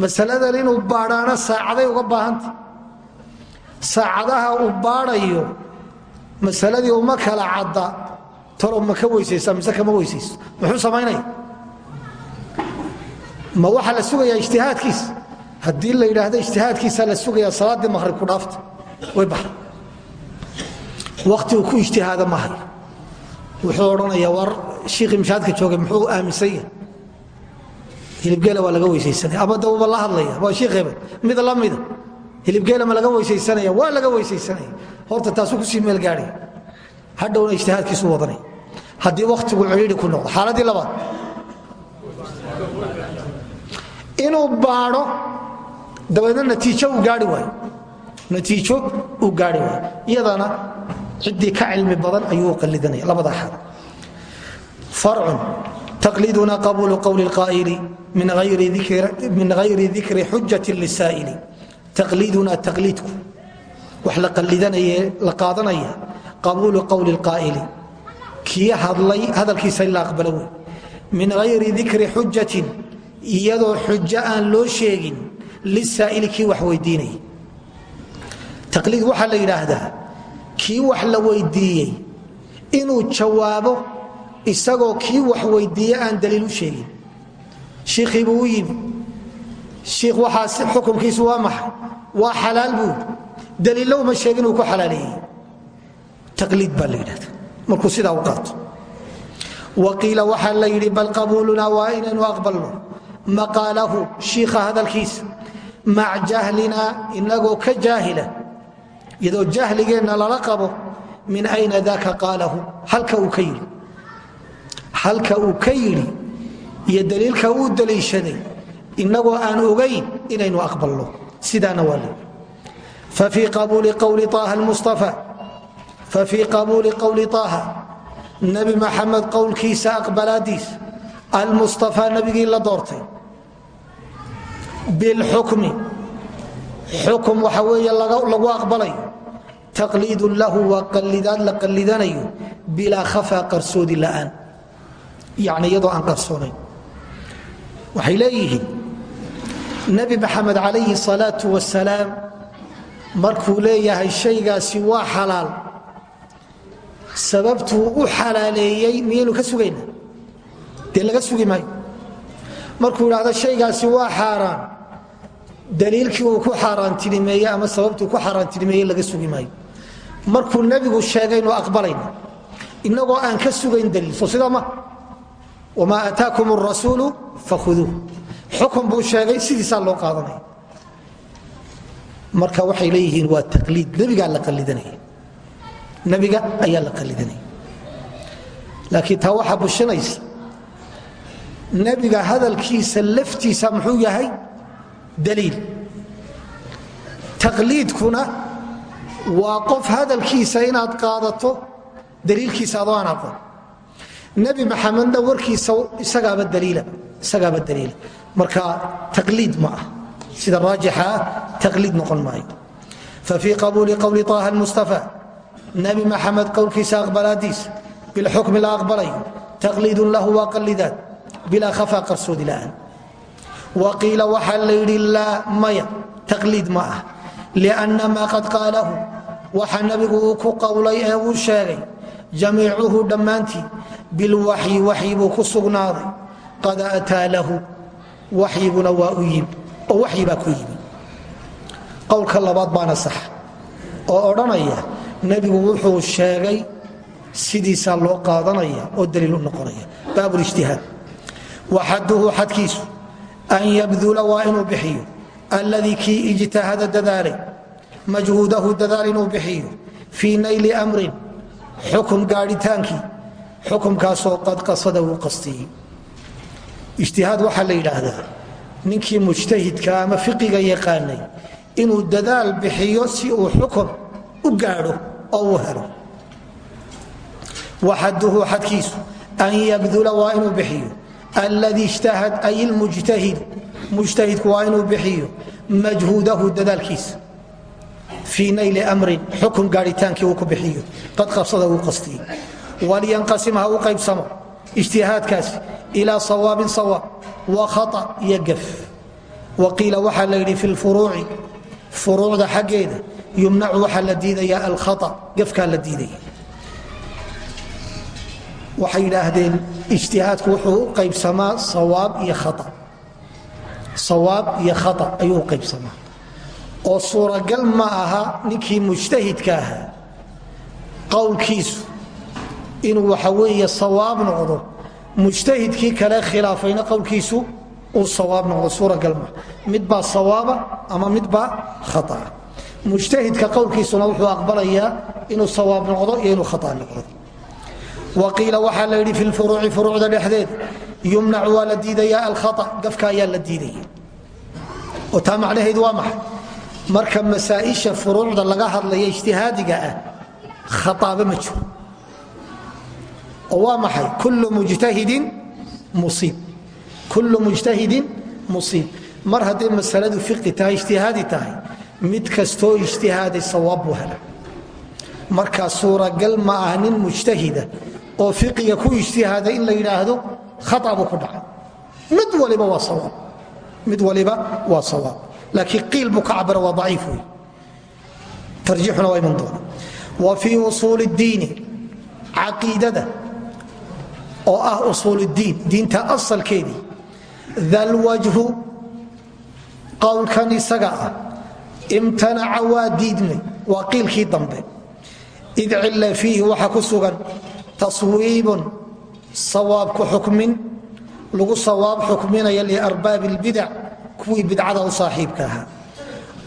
masaladan inuu baadhaana saacaday uga baahanta saacadaha uu baadhayo masaladii uma kala cadda. Talo ma ka weysaysa mise kama weysayso. Muxuu samaynaya ma waxaa la sugayaa ijtihaadkiisa haddii la yidhaahdo ijtihaadkiisa la sugayaa salaaddii makrib ku dhaafta way baxa wakti uu ku ijtihaada ma hayo wuxuu odhanaya war shiikhii mishaadka joogay muxuu aaminsan yahay hilibgeela waa laga weysaysanaya ama dawba la hadlaya. Waa shiikh mid la mida hilibgeela ma laga weysaysanaya waa laga weysaysanaya horta taasuu ku sii meel gaadhaya hadhowna ijtihaadkiisu wadanaya haddii wakhtigu cidhiidhi ku noqdo. Xaaladii labaad. Inuu baadho dabeedna natiijo uu gaari waayo. Natiijo uu gaari waayo. Iyadana ciddii ka cilmi badan ayuu qalidanaya labada xaal. Farcun taqliiduna qabuulu qowli اlqaa'ili min hayri dikri xujati lisaa'ili taqliiduna taqliidku. Wax la qalidanaye la qaadanaya qabuulu qowli اlqaa'ili kii hadlay hadalkiisa la aqbalo min hayri dikri xujatin iyadoo xujo aan loo sheegin lisaa'ili kii wax weydiinaya. Taqliid waxaa la yidhaahdaa kii wax la weydiiyey inuu jawaabo isagoo kii wax weydiiye aan daliil u sheegin. Shiikhiibuu u yimi shiikh waxaas xukunkiisu waa maxay? Waa xalaal buu? Daliillo uma sheegin uu ku xalaaleeyey. Taqliid baa la yidhahda markuu qaato. Wa qiila waxaa la yidhi bal qabuulunaa waa inaynu aqbalno. Maqaalahu shiikha hadalkiisa. Mac jahlinaa inagoo ka jaahila iyadoo jahligeenna lala qabo min ayna daka qaalahu halka uu ka yidhi. Halka uu ka yidhi iyo daliilka uu daliishaday inagoo aan ogayn inaynu aqbalno. Sidaana waa le fafii qabuuli qowli aaha nebi maxamed qowlkiisa aqbalaadiis almustafa nabigii la doortay. Bilxukmi xukum waxa weeye lagu aqbalayo taqliidun lahu waa qallidaad la qallidanayo bilaa khafaa qarsoodi la'aan. Yani iyadoo aan qarsoonayn. Waxay leeyihiin nebi maxamed calayhi salaau wasalaam markuu leeyahay shaygaasi waa xalaal. Sababtuu u xalaaleeyey miyaynu ka sugayna dee laga sugi markuu idhaahdo shaygaasi waa xaaraan daliilkii uu ku xaaraantinimeeye ama sababtuu ku xaaraantinimeeye laga sugi maayo. Markuu nebigu sheegaynu aqbalayna inagoo aan ka sugayn daliil soo sidaa ma? Wamaa ataakum rasuulu fakhuduuh. Xukun buu sheegay sidiisaa loo qaadanaya marka waxay leeyihiin waa taqliid nebigaa la qalidanaya nebiga ayaa la qalidanaya laakiin taa waxaa bushinaysa nebiga hadalkiisa laftiisa muxuu yahay daliil. Taqliidkuna waa qof hadalkiisa inaad qaadato daliilkiisa adoo aan aqoon. Nebi maxamedna warkiisa isagaaba daliila marka taqliid ma ah. Sida raajixa ah taqliid noqon maayo. Fafii qabuuli qowli طaaha اlmustafa nebi maxamed qowlkiisa aqbalaadiis bilxukmi la aqbalayo taqliidun lahu waa qallidaad bilaa khafa qarsoodi la'aan wa qiila waxaa la yidhi laa maya taqliid ma ah. Lianna maa qad qaalahu. Waxa nebigu uu ku qowlay ee uu sheegay jamiicuhu dhammaantii bilwaxyi waxyi buu ku sugnaaday. Qad ataa lahu. Waxyiguna waa u yimi oo waxyi baa ku yimi qowlka labaad baana sax oo odhanaya nebigu wuxuu sheegay sidiisaa loo qaadanaya oo daliil an yabdula waa inuu bixiyo alladii kii ijtahada dadaalay majhuudahu dadaal inuu bixiyo fii nayli amrin xukun gaadhitaankii xukumkaasoo qad qasada uu qastiyey ijtihaad waxaa la ninkii mujtahidka ama fiqiga yaqaanay inuu dadaal bixiyo si uu xukun u gaadho oo uu helo waxaduhu xadkiisu an yabdula waa inuu bixiyo alladii ijtahad ay ilmujtahidu mujtahidku waa inuu bixiyo majhuudahu dadaalkiisa fii nayli mrin xukun gaadhitaankii uu ku bixiyo qad qabsada uu qastiyey walyanqasim ha u qaybsamo ijtihaadkaasi ilaa sawaabin sawaab wa khaa iyo gaf wa qiila waxaa la yidhi fi lfuruuci furuucda xaggeeda yumnacu waxaa la diidaya alkhaa gafkaa la diidaya waxay yidhaahdeen ijtihaadku wuxuu u qaybsamaa sawaab iyo khaa sawaab iyo khaa ayuu u qaybsamaa. Oo suuragal ma aha ninkii mujtahidka ahaa qowlkiisu inuu waxa weeye sawaab noqdo. Mujtahidkii kale khilaafayna qowlkiisu uu sawaab noqdo suuragal ma midbaa sawaaba ama midbaa khaa mujtahidka qowlkiisuna wuxuu aqbalayaa inuu sawaab noqdo iyo inuu khaa noqdo waqiila waxaa la yidhi fi lfuruuci furuucda dhexdeed yumnacu waa la diidaya alkhaa gafka ayaa la diidaya oo taa macnaheedu waa maxay marka masaaisha furuucda laga hadlaya ijtihaadiga ah khaaaba ma jiro oo waa maxay kullu mujtahidin musiib kullu mujtahidin musiib mar hadday masaladu fiqi tahay ijtihaadi tahay mid kastoo oo fiqiga ku ijtihaaday in la yidhaahdo khaa buu ku dhacay. Mid waliba waa sawaab. Mid waliba waa sawaab. Laakiin qiil buu ka cabira waa aciif wey tarjiixuna waa iman doona wa fii usuul اdiini caqiidada oo ah usuul اdiin diinta asalkeedii dalwajhu qowlkan isaga ah imtanaca waa diidmay waa qiilkii dambe. Id fiihi waxa ku sugan taswiibun sawaab ku xukmin. Lagu sawaab xukminaya liarbaabi اlbidac kuwii bidcada u saaxiibka ahaa.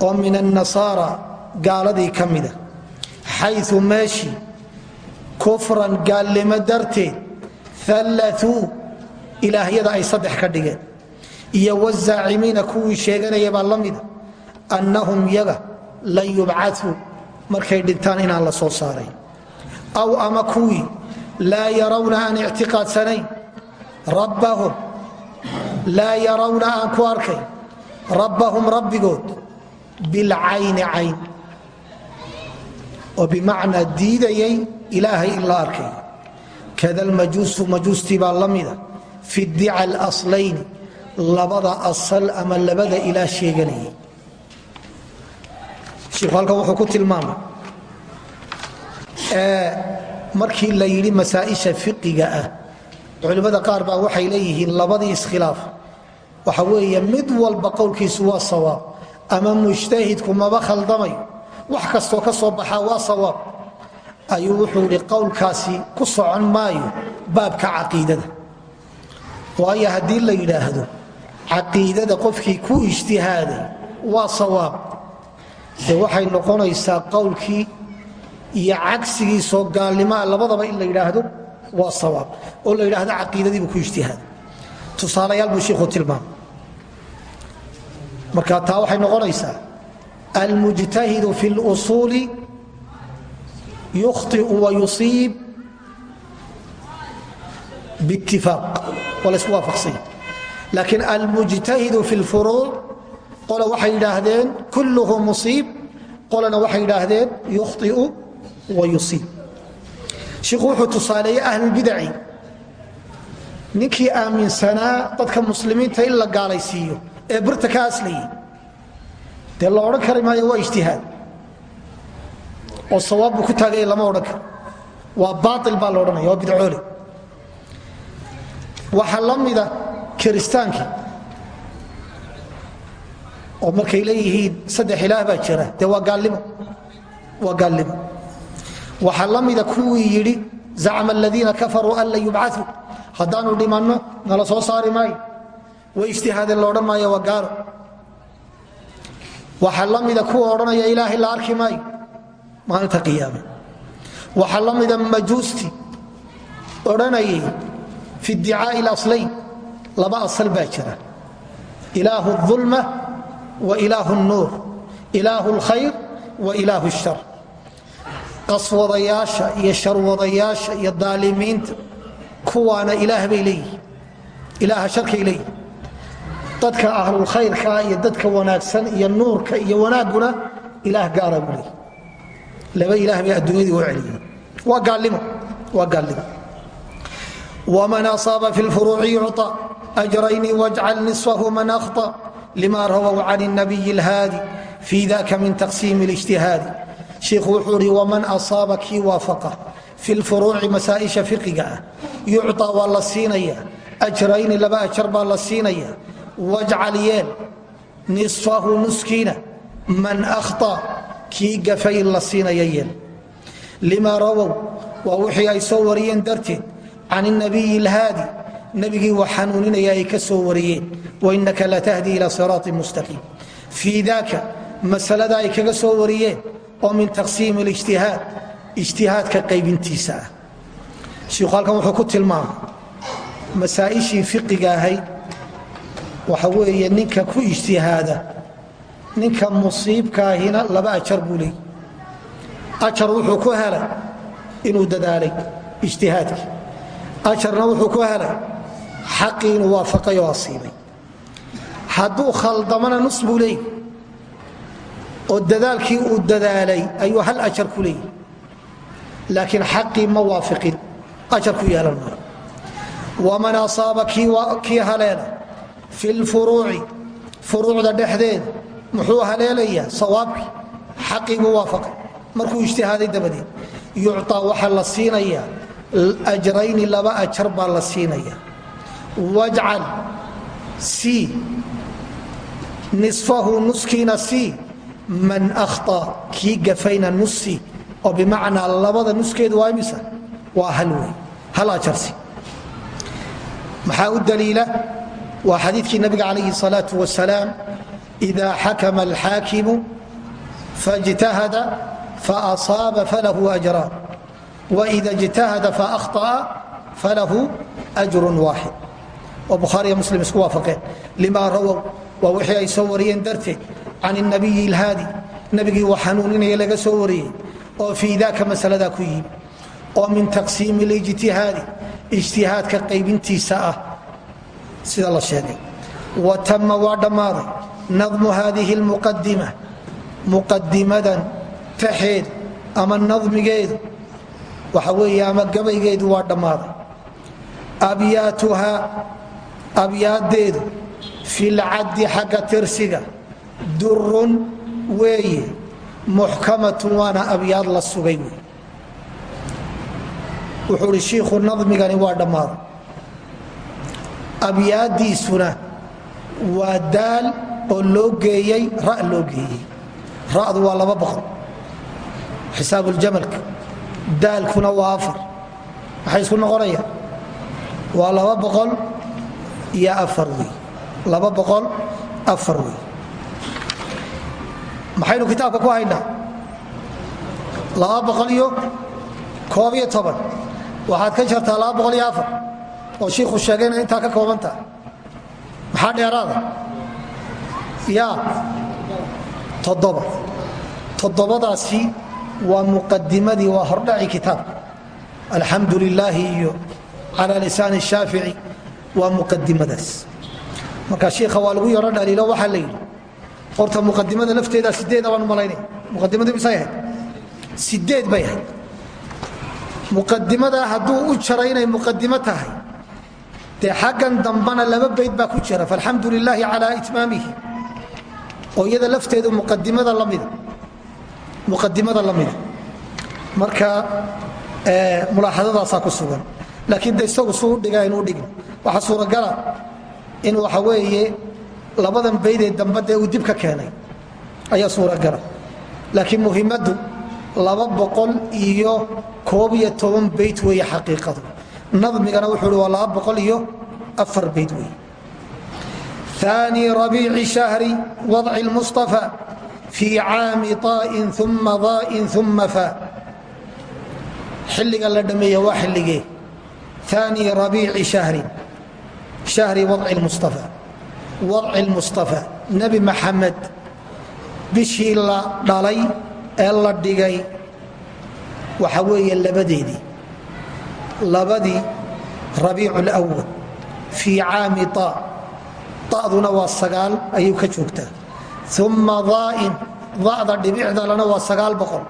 Oo min annasaara gaaladii ka mida. Xayu meeshii kufran gaalnimo darteed allauu ilaahyada ay saddex ka dhigeen. Iyo wzaacimiina kuwii sheeganaya baa la mida annahum yaga lan yubcauu markay dhintaan inaan la soo saaray aw ama kuwii laa yarawna aan ictiqaadsanayn rabbahum laa yarawna aan ku arkay rabbahum rabbigood bilcayni cayn oo bimacnaa diidayay ilaahay in la arkay kada lmajuusu majuustii baa la mida fi dica alaslayni labada asal ama labada ilaah sheeganayay shiku halkan wuxuu ku tilmaamay markii la yidhi masaaisha fiqiga ah culimmada qaar baa waxay leeyihiin labadii iskhilaaf. Waxa weeye mid walba qowlkiisu waa sawaab ama mujtahidku maba khaldamayo. Wax kastoo ka soo baxaa waa sawaab. Ayuu wuxuu idhi qowlkaasi ku socon maayo baabka caqiidada. Waayo haddii la yidhaahdo caqiidada qofkii ku ijtihaaday waa sawaab. De waxay noqonaysaa qowlkii iyo cagsigiisoo gaalnimaa labadaba in la yidhaahdo waa sawaab oo la yidhaahdo caqiidadiibu ku ijtihaaday tusaalayaal buu shiikhuu tilmaamay marka taa waxay noqonaysaa almujtahidu fi اlusuuli yukhطiu wayusiib biitifaaq waa laysku waafaqsanya laakiin almujtahidu fi اlfuruuc qola waxay yidhaahdeen kulluhu musiib qolana waxay yidhaahdeen yukhطiu wayusiib shiikhu wuxuu tusaaleeyey ahlulbidaci ninkii aaminsanaa dadka muslimiinta in la gaalaysiiyo ee birta ka aslayay dee la odhan kari maayo waa ijtihaad. Oo sawaab buu ku taagaya lama odhan karo. Waa baail baa la odhanaya waa bidcoole waxaa la mida kiristaankii oo markay leeyihiin saddex ilaah baa jira. Dee waa gaalnimo. Waa gaalnimo waxaa la mida kuwii yidhi zacma aladiina kafaruu an la yubcauu haddaanu dhimanno nala soo saari maayo way ijtihaadeen la odhan maayo waa gaalo waxaa la mida kuwa odhanaya ilaahay la arki maayo maalinta qiyaama waxaa la mida majuusti odhanayay fi dicaai اlaslayn laba asal baa jira ilaahu اظulma wa ilaahu الnuur ilaahu اlkhayr wa ilaahu الshar qaswadayaasha iyo sharwadayaasha iyo daalimiinta kuwaana ilaah bay leeyihin ilaaha sharkay leeyihin dadka ahlulkhayrkaa iyo dadka wanaagsan iyo nuurka iyo wanaagguna ilaah gaara buu leeyihi laba ilaah bay adduunyadii u celiyeen waa gaalnimo waa gaalnimo wman asaaba fi lfuruuci yucطa ajrayni wajcal nisfahu man akhطa lima rawow can الnabiy اlhaadi fi daka min taqsiim اlijtihaadi shiikhu wuxuu ihi waman asaaba kii waafaqa fi lfuruuci masaa'isha fiqiga ah yucطaa waa la siinaya ajrayni laba ajar baa la siinaya wajcal yeel nisfahu nuskiina man akhطa kii gafay la siinaya yeel. Limaa rawow waa wixii ay soo wariyeen darteed can inabiyi ilhaadi nebigii wax xanuuninaya ay ka soo wariyeen wainaka latahdi ila siraati mustaqiim. Fii daaka masalada ay kaga soo wariyeen oo min taqsiim اlijtihaad ijtihaadka qaybintiisa ah. Shiikhu halkan wuxuu ku tilmaamay masaa'ishii fiqiga ahayd waxa weeye ninka ku ijtihaada ninka musiibkaahina laba ajar buu leeyay. Ajar wuxuu ku helay inuu dadaalay ijtihaadkii ajarna wuxuu ku helay xaqii inuu waafaqay oo asiibay. Hadduu khaldamana nus buu leeyahy oo dadaalkii uu dadaalay ayuu hal ajar ku leeyahy laakiin xaqii ma waafiqin. Ajar ku yeelan maayo. Waman asaaba kii haleela fi lfuruuci furuucda dhexdeeda muxuu haleelayaa? Sawaabkii xaqii buu waafaqay markuu ijtihaaday dabadeed yucطaa waxaa la siinayaa. Ajrayni laba ajar baa la siinaya wajcal c nisfahu nuskiina c man akhطa kii gafayna nusi oo bimacnaa labada nuskeedu waa imisa waa hal wey hal ajarsi maxaa u daliila waa xadiikii nabiga calayhi الsalaaة wasalaam إida xakma alxaakimu faاjtahada faaصaaba falahu أjraan wإida اjtahada faأkhطأa falahu أjr waaxid oo bukhaariya muslim isku waafaqeen lima rawow waa wixii ay soo wariyeen darteed can nabiyi ilhaadi nabigii wa xanuuninaya laga soo wariyey oo fii daaka masalada ku yimi oo min taqsiimi lijtihaadi ijtihaadka qaybintiisa ah sida la sheegay wa tama waa dhammaaday nadmu haadihi lmuqadima muqadimadan taxeed ama nadmigeedu waxa weeye ama gabaygeedu waa dhammaaday abyaatuhaa abyaadeedu fi lcaddi xagga tirsiga durun weeye muxkamatun waana abyaad la sugay wey wuxuu hi shiikhu nadmigani waa dhammaaday abyaaddiisuna waa daal oo loo geeyey ra loo geeyey. Ra'du waa laba boqol. Xisaabuuljamalka daalkuna waa afar. Maxay isku noqonayaan? Waa laba boqol iyo afar wey laba boqol afar wey maxaynu kitaabka ku haynaa? Iyo waxaad ka jartaa oo shiikhu sheegay inay ka kooban maxaa dheeraada? Ya toddoba. Toddobadaasi waa muqadimadii waa hordhaci kitaabka. Alxamdu lilaahi iyo cala lisaan shaafici waa muqadimadaas marka shiikha waa lagu yaro dhaliilo waxaa la yidhi horta muqadimada lafteeda sideeda baan malaynaya muqadimadu misay ahayd sideed bay ahayd. Muqadimadaa hadduu u jaray inay muqadimo tahay dee xaggan dambana laba bayd baa ku jira. Falxamdu lilaahi calaa itmaamihi. Oo iyada lafteedu muqadimada lamida muqadimada la mida. Marka mulaaxadadaasaa ku sugan. Laakiin de isagu suu dhiga inuu dhigin. Waxaa suuragala in waxa weeye labadan baydee dambe dee uu dib ka keenay ayaa suuragala laakiin muhimaddu laba boqol iyo koob iyo toban bayt weeye xaqiiqadu nadmigana wuxuu hi waa laba boqol iyo afar bayt wey ثاني ربيع شهر وضع المصطفى في caami طاءin ثuma ضاءin ثuma فا xilliga la dhameeye waa xilligee ثاني ربيici شhهri شhهri وضع المصطفى wadci lmustafa nebi maxamed bishii la dhalay ee la dhigay waxa weeye labadeedii. Labadii rabiicu lwal fii caami ta. Ta'duna waa sagaal ayuu ka joogtaa. Uma daain da'da dhibicdalana waa sagaal boqol.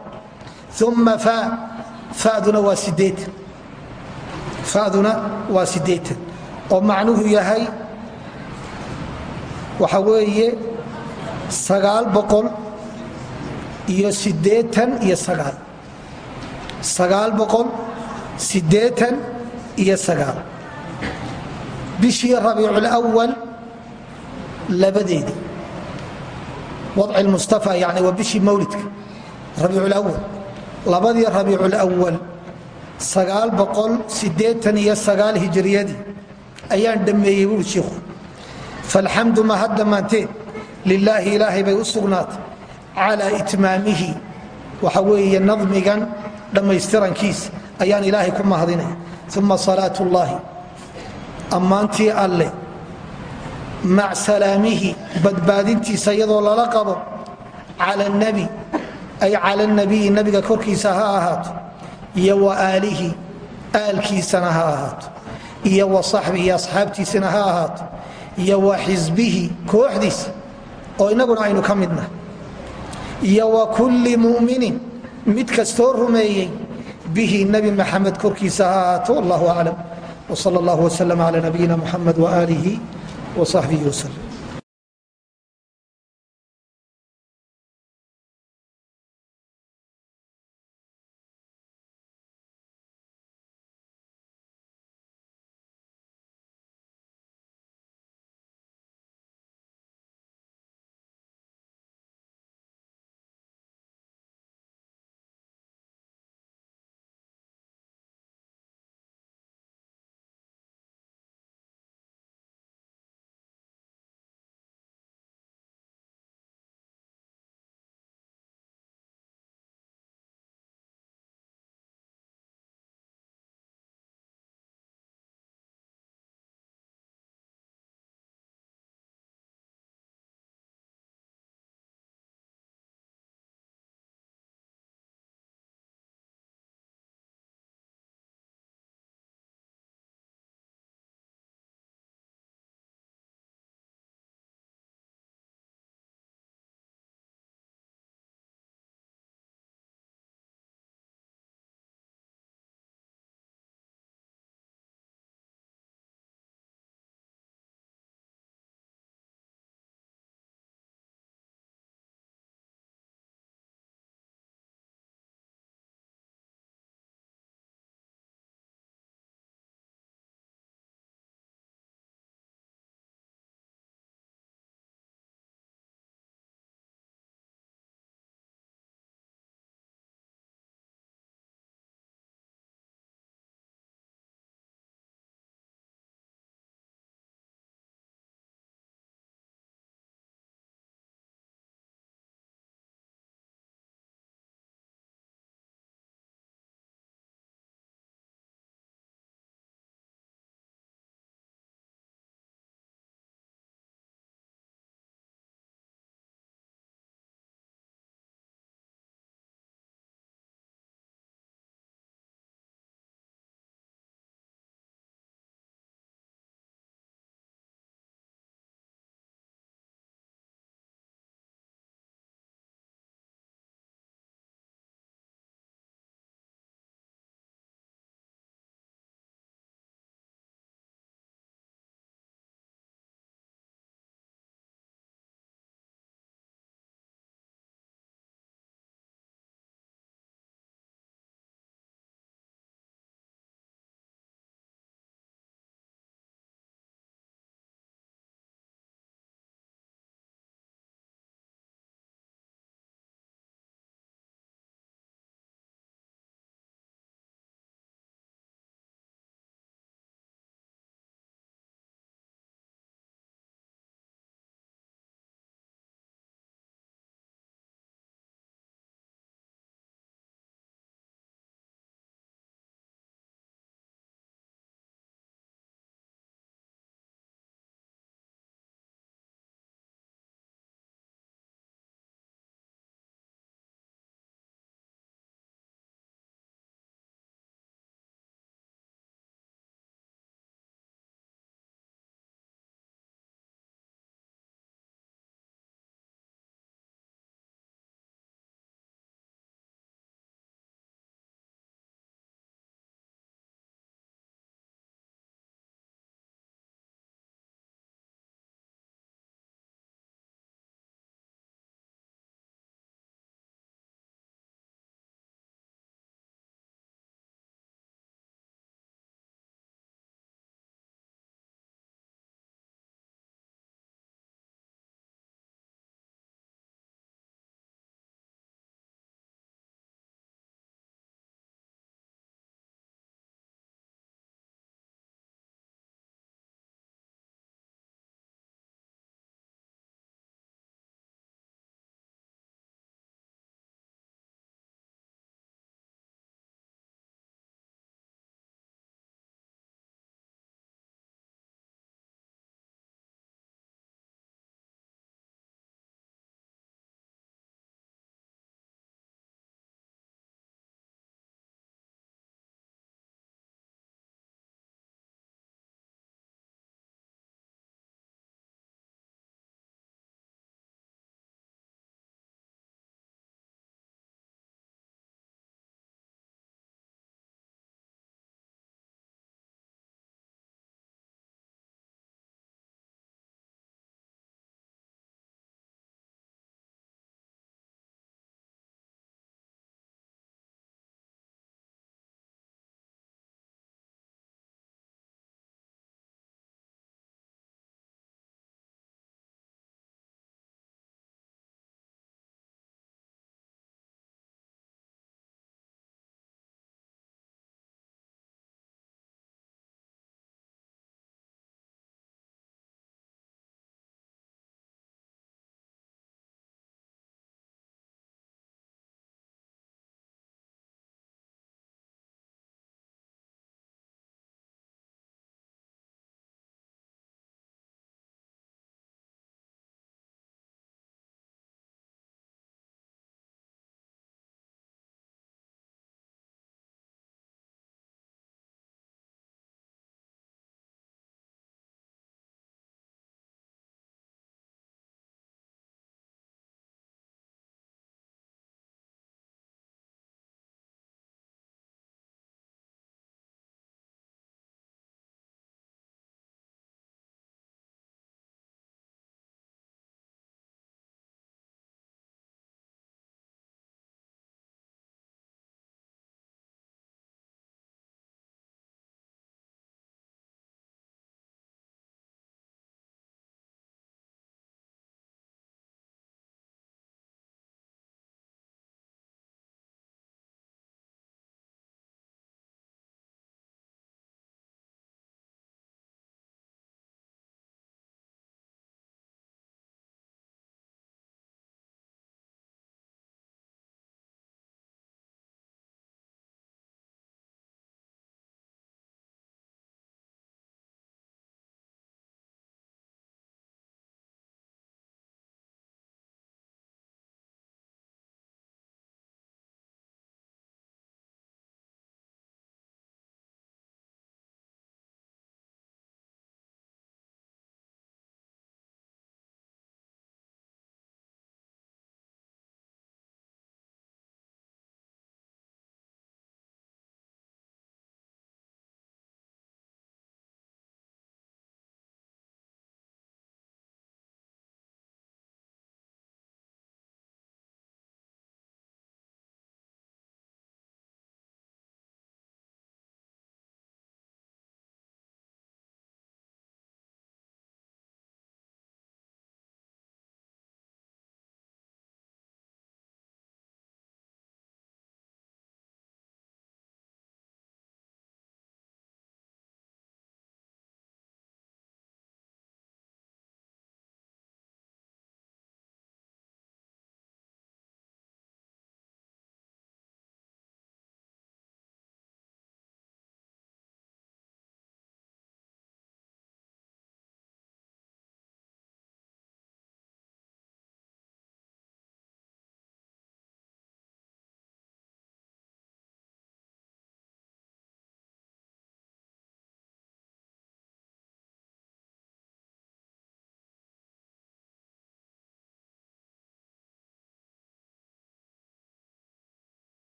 Uma fa faduna waa sideean faduna waa siddeean oo macnuhu yahay waxa weeye sagaal boqol iyo sideean iyo sagaal. Sagaal sideean iyo sagaal. Bishii rabiiculawal labadeedii wadci mustafa yani waa bishii mawlidka. Rabiiculawal labadii rabiiculawal sagaal boqol sideetan iyo sagaal hijiriyadii ayaan dhammeeyey buuri shiikhu falxamdu mahad dhammaanteed lilaahi ilaahay bay u sugnaatay calaa itmaamihi waxa weeye nadmigan dhammaystirankiisa ayaan ilaahay ku mahadinaya uma salaat ullaahi ammaantii alleh mac salaamihi badbaadintiisa iyadoo lala qabo cala nebi ay cala nabiyi nabiga korkiisa ha ahaato iyo wa aalihi aalkiisana ha ahaato iyo wa saxbi iyo asxaabtiisina ha ahaato iyo wa xisbihi kooxdiisa oo inaguna aynu ka midna. Iyo wa kulli muminin mid kastoo rumeeyey bihi nebi maxamed korkiisa ha wallahu aclam wsal allah wslm cla nabiyina muxamed waaalihi wsaxbihi wslm